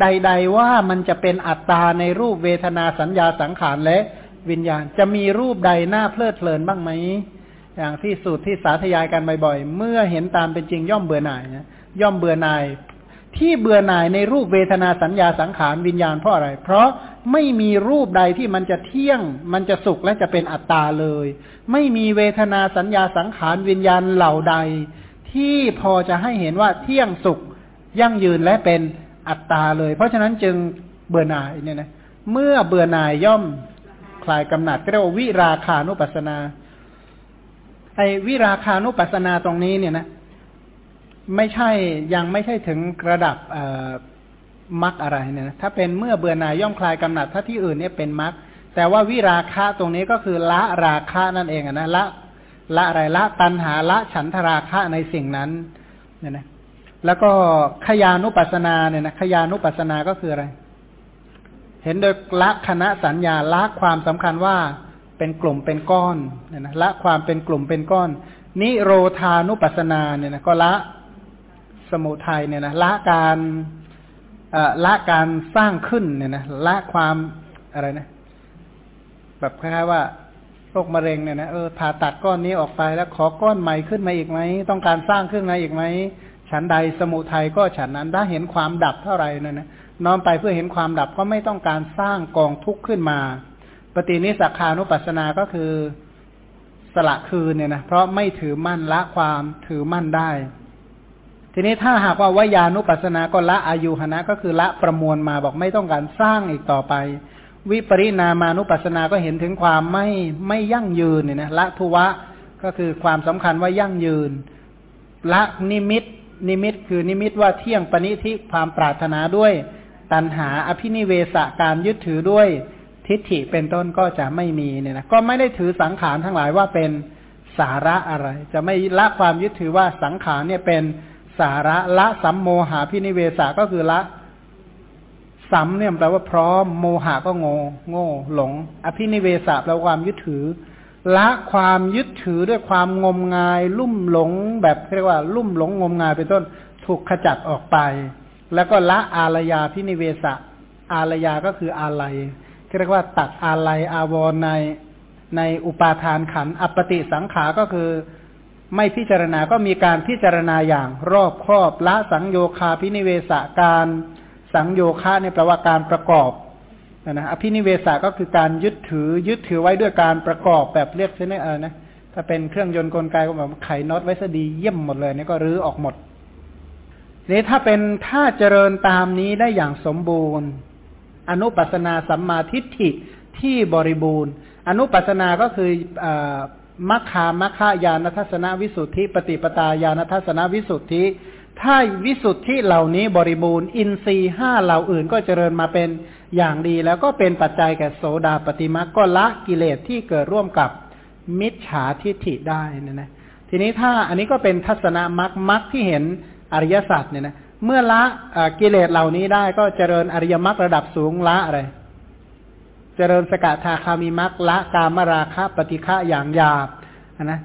ใด ๆ ว่ามันจะเป็นอัตตาในรูปเวทนาสัญญาสังขารและวิญญาณ จะมีรูปใดหน้าเพลิดเพลินบ้างไหม อย่างที่สูตรที่สาธยายกันบ่อยๆ เมื่อเห็นตามเป็นจริงย่อมเบื่อหน่ายนะย่อมเบื่อหน่าย ที่เบื่อหน่ายในรูปเวทนาสัญญาสังขารวิญญาณเพราะอะไร เพราะไม่มีรูปใดที่มันจะเที่ยง มันจะสุขและจะเป็นอัตตาเลย ไม่มีเวทนาสัญญาสังขารวิญญาณเหล่าใด ที่พอจะให้เห็นว่าเที่ยงสุขยั่งยืนและเป็น อัตตาเลย เพราะฉะนั้นจึงเบื่อหน่ายเนี่ยนะเมื่อเบื่อหน่ายย่อมคลายกำหนัดก็เรียกว่าวิราคานุปัสนาไอ้วิราคานุปัสนาตรงนี้เนี่ยนะไม่ใช่ยังไม่ใช่ถึงระดับมักอะไรเนี่ยนะถ้าเป็นเมื่อเบื่อหน่ายย่อมคลายกำหนัดถ้าที่อื่นเนี่ยเป็นมักแต่ว่าวิราคะตรงนี้ก็คือละราคะนั่นเองนะละละอะไรละตัณหาละฉันทราคะในสิ่งนั้นเนี่ยนะ แล้วก็ขยานุปัสนาเนี่ยนะขยานุปัสนาก็คืออะไร เห็นโดยละคณะสัญญาละความสำคัญว่าเป็นกลุ่มเป็นก้อนเนี่ยนะละความเป็นกลุ่มเป็นก้อน นิโรธานุปัสนาเนี่ยนะก็ละสมุทัยเนี่ยนะละการละการสร้างขึ้นเนี่ยนะละความอะไรนะ แบบคล้ายๆว่าโรคมะเร็งเนี่ยนะเออผ่าตัดก้อนนี้ออกไปแล้วขอก้อนใหม่ขึ้นมาอีกไหมต้องการสร้างขึ้นมาอีกไหม ฉันใดสมุทัยก็ฉันนั้นถ้าเห็นความดับเท่าไหร่นั่นนะน้อมไปเพื่อเห็นความดับก็ไม่ต้องการสร้างกองทุกข์ขึ้นมา ปฏินิสักานุปัสสนาก็คือสละคืนเนี่ยนะเพราะไม่ถือมั่นละความถือมั่นได้ ทีนี้ถ้าหากว่าวายานุปัสสนาก็ละอายุหนะก็คือละประมวลมาบอกไม่ต้องการสร้างอีกต่อไป วิปริณามานุปัสสนาก็เห็นถึงความไม่ไม่ยั่งยืนเนี่ยนะละทุวะก็คือความสำคัญว่ายั่งยืน ละนิมิต นิมิตคือนิมิตว่าเที่ยงปณิทิความปรารถนาด้วย ตัณหาอภินิเวสการยึดถือด้วยทิฏฐิเป็นต้นก็จะไม่มีเนี่ยนะก็ไม่ได้ถือสังขารทั้งหลายว่าเป็นสาระอะไร จะไม่ละความยึดถือว่าสังขารเนี่ยเป็นสาระละสัมโมหาพินิเวสก็คือละสัมเนี่ยแปลว่าพร้อมโมหะก็โง่โง่หลง อภินิเวสแปลว่าความยึดถือ ละความยึดถือด้วยความงมงาย ลุ่มหลงแบบเรียกว่า ลุ่มหลงงมงายเป็นต้นถูกขจัดออกไป แล้วก็ละอารยาพินิเวสะอารยาก็คืออาลัยเรียกว่า ตัดอาลัยอาวรในในอุปาทานขันอปติสังขาก็คือไม่พิจารณาก็มีการพิจารณาอย่างรอบครอบละสังโยคาพินิเวสะการสังโยคะเนี่ยแปลว่าการประกอบ นะอภินิเวสาก็คือการยึดถือยึดถือไว้ด้วยการประกอบแบบเรียกใช่ไหมเออนะถ้าเป็นเครื่องยนต์กลไกก็แบบไขน็อตไว้ซะดีเยี่ยมหมดเลยนี่ก็รื้อออกหมดนี่ถ้าเป็นถ้าเจริญตามนี้ได้อย่างสมบูรณ์ อนุปัสนาสัมมาทิฏฐิที่บริบูรณ์ อนุปัสนาก็คืออมัคคามัคคายานทัศนวิสุทธิ ปฏิปตาญาณทัศนวิสุทธิ ถ้าวิสุทธิเหล่านี้บริบูรณ์ อินทรีห้าเหล่าอื่นก็เจริญมาเป็น อย่างดีแล้วก็เป็นปัจจัยแก่โสดาปฏิมาก็ละกิเลสที่เกิดร่วมกับมิจฉาทิฏฐิได้นะนะทีนี้ถ้าอันนี้ก็เป็นทัศนมัคมัคที่เห็นอริยสัจเนี่ยนะเมื่อละกิเลสเหล่านี้ได้ก็เจริญอริยมรรคระดับสูงละอะไรเจริญสกทาคามีมรรคละกามราคะปฏิฆะอย่างหยาบนะ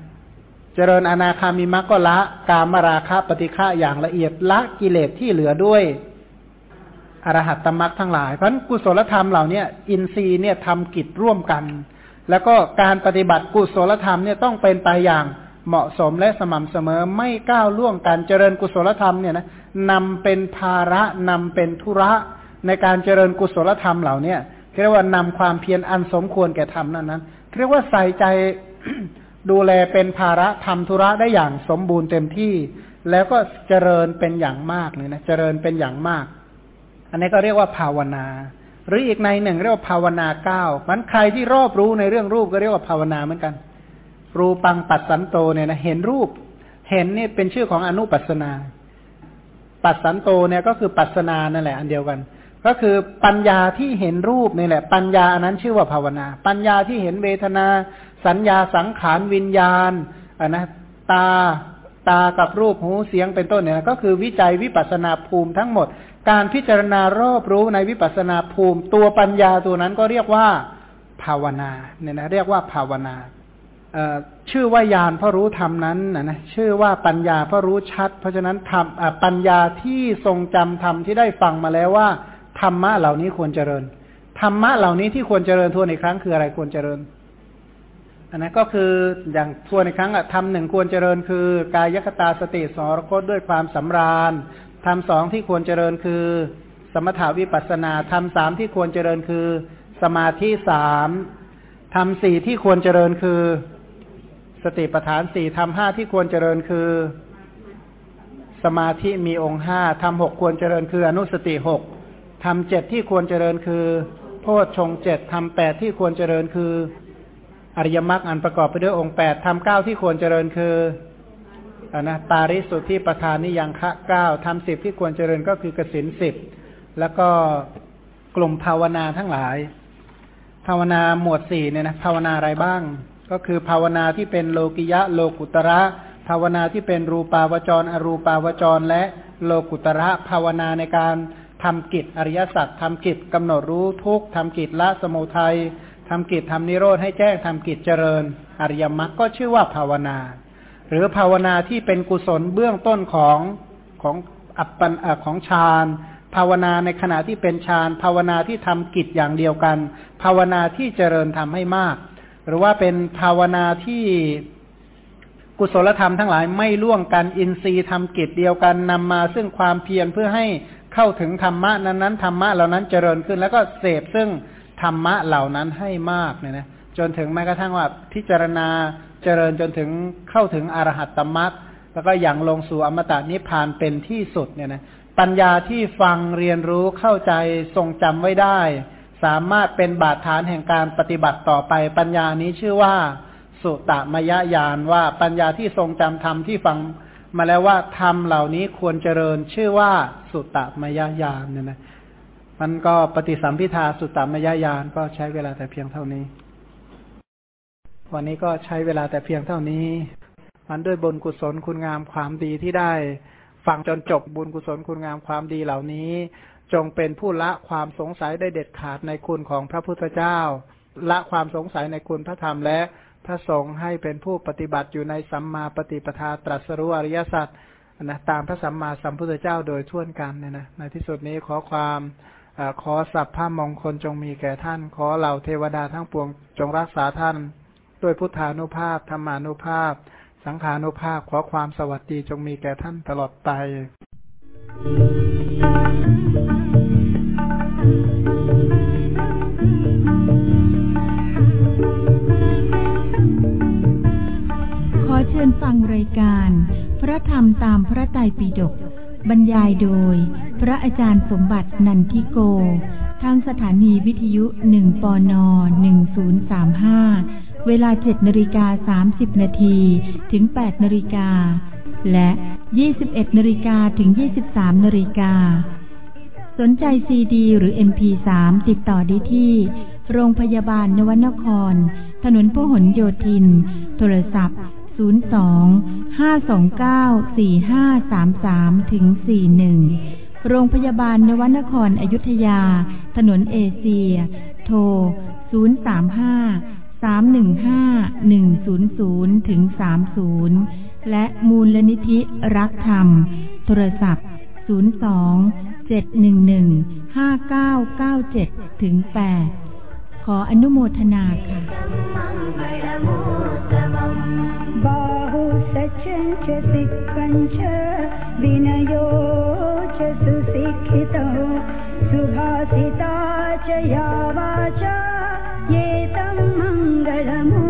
เจริญอนาคามีมรรคก็ละกามราคะปฏิฆะอย่างละเอียดละกิเลสที่เหลือด้วย อรหัตตมรรคทั้งหลาย เพราะกุศลธรรมเหล่านี้อินทรีย์เนี่ยทำกิจร่วมกัน แล้วก็การปฏิบัติกุศลธรรมเนี่ยต้องเป็นไปอย่างเหมาะสมและสม่ำเสมอไม่ก้าวล่วงการเจริญกุศลธรรมเนี่ยนะนำเป็นภาระนำเป็นธุระในการเจริญกุศลธรรมเหล่านี้เรียกว่านำความเพียรอันสมควรแก่ธรรมนั้นนั้นเรียกว่าใส่ใจดูแลเป็นภาระทำธุระได้อย่างสมบูรณ์เต็มที่ แล้วก็เจริญเป็นอย่างมากเลยนะเจริญเป็นอย่างมาก อันนี้ก็เรียกว่าภาวนา หรืออีกในหนึ่งเรียกว่าภาวนาเก้ามันใครที่รอบรู้ในเรื่องรูปก็เรียกว่าภาวนาเหมือนกัน รูปังปัสสันโตเนี่ยนะเห็นรูป เห็นนี่เป็นชื่อของอนุปัสนา ปัสสันโตเนี่ยก็คือปัสนานั่นแหละอันเดียวกัน ก็คือปัญญาที่เห็นรูปนี่แหละ ปัญญาอันนั้นชื่อว่าภาวนา ปัญญาที่เห็นเวทนา สัญญาสังขารวิญญาณอะนะตาตากับรูปหูเสียงเป็นต้นเนี่ยก็คือวิจัยวิปัสนาภูมิทั้งหมด การพิจารณารอบรู้ในวิปัสนาภูมิ ตัวปัญญาตัวนั้นก็เรียกว่าภาวนาเนี่ยนะเรียกว่าภาวนาชื่อว่ายานเพราะรู้ธรรมนั้นนะนะชื่อว่าปัญญาเพราะรู้ชัด เพราะฉะนั้นธรรมปัญญาที่ทรงจำธรรมที่ได้ฟังมาแล้วว่าธรรมะเหล่านี้ควรเจริญธรรมะเหล่านี้ที่ควรเจริญทวนอีกครั้งคืออะไรควรเจริญอันนั้นก็คืออย่างทวนในครั้งอะทำหนึ่งควรเจริญคือกายคตาสติสรคตด้วยความสำราญ ทำสองที่ควรเจริญคือ สมถาวิปัสนาทำสามที่ควรเจริญคือ สมาธิสามทำสี่ที่ควรเจริญคือ สติปัฏฐานสี่ทำห้าที่ควรเจริญคือ สมาธิมีองค์ห้าทำหกควรเจริญคืออนุสติหกทำเจ็ดที่ควรเจริญคือ โพชฌงเจ็ดทำแปดที่ควรเจริญคือ อริยมรรคอันประกอบไปด้วยองค์แปดทำเก้าที่ควรเจริญคือ นะปาริสุทธิประธานนิยังคะเก้าทำสิบที่ควรเจริญก็คือกสินสิบแล้วก็กลุ่มภาวนาทั้งหลาย ภาวนาหมวดสี่เนี่ยนะภาวนาอะไรบ้าง ก็คือภาวนาที่เป็นโลกิยะ โลกุตระ ภาวนาที่เป็นรูปาวจร อรูปาวจร และโลกุตระภาวนาในการทำกิจอริยสัจทำกิจกำหนดรู้ทุกทำกิจละสมุทัยทำกิจทำนิโรธให้แจ้งทำกิจเจริญ อริยมรรคก็ชื่อว่าภาวนา หรือภาวนาที่เป็นกุศลเบื้องต้นของของอัปปนของฌานภาวนาในขณะที่เป็นฌานภาวนาที่ทำกิจอย่างเดียวกัน ภาวนาที่เจริญทำให้มาก หรือว่าเป็นภาวนาที่กุศลธรรมทั้งหลายไม่ล่วงกันอินทรีย์ทำกิจเดียวกันนำมาซึ่งความเพียรเพื่อให้เข้าถึงธรรมะนั้นๆธรรมะเหล่านั้นเจริญขึ้น แล้วก็เสพซึ่งธรรมะเหล่านั้นให้มากเนี่ยนะจนถึงแม้กระทั่งว่าพิจารณา เจริญจนถึงเข้าถึงอรหัตตมรรคแล้วก็อย่างลงสู่อมตะนิพพานเป็นที่สุดเนี่ยนะปัญญาที่ฟังเรียนรู้เข้าใจทรงจำไว้ได้ สามารถเป็นบาดฐานแห่งการปฏิบัติต่อไป ปัญญานี้ชื่อว่า สุตมยญาณว่าปัญญาที่ทรงจำธรรมที่ฟังมาแล้วว่าธรรมเหล่านี้ควรเจริญชื่อว่าสุตมยญาณเนี่ยนะมันก็ปฏิสัมพิทาสุตตมยญาณก็ใช้เวลาแต่เพียงเท่านี้ วันนี้ก็ใช้เวลาแต่เพียงเท่านี้ มันด้วยบนกุศลคุณงามความดีที่ได้ ฟังจนจบบุญกุศลคุณงามความดีเหล่านี้ จงเป็นผู้ละความสงสัยได้เด็ดขาดในคุณของพระพุทธเจ้า ละความสงสัยในคุณพระธรรมและพระสงฆ์ให้เป็นผู้ปฏิบัติอยู่ในสัมมาปฏิปทาตรัสรู้อริยสัจนะตามพระสัมมาสัมพุทธเจ้าโดยทั่วกันเนี่ยนะในที่สุดนี้ขอความอขอสัพพะมงคลจงมีแก่ท่าน ขอเหล่าเทวดาทั้งปวงจงรักษาท่าน ด้วยพุทธานุภาพธรรมานุภาพ สังขานุภาพขอความสวัสดีจงมีแก่ท่านตลอดไป ขอเชิญฟังรายการ พระธรรมตามพระไตรปิฎกบรรยายโดย พระอาจารย์สมบัตินันทิโก ทางสถานีวิทยุ 1ปน1035 เวลา7นาฬิกา30นาทีถึง8นาฬิกาและ 21นาฬิกาถึง 23นาฬิกา สนใจซีดีหรือ MP3 ติดต่อได้ที่ โรงพยาบาลนวนคร ถนนพหลโยธิน โทรศัพท์ 02 529 4533ถึง41 โรงพยาบาลนวนครอยุธยา ถนนเอเชีย โทร 035 สามหนึ่งห้าหนึ่งศูนย์ศูนย์ถึงสามศูนย์และมูลนิธิรักธรรม โทรศัพท์ศูนย์สองเจ็ดหนึ่งหนึ่งห้าเก้าเก้าเจ็ดถึงแปดขออนุโมทนาค่ะสุสัจเจสิ सुभासिता च या वाचा ये तं मङ्गलमोत्तमम्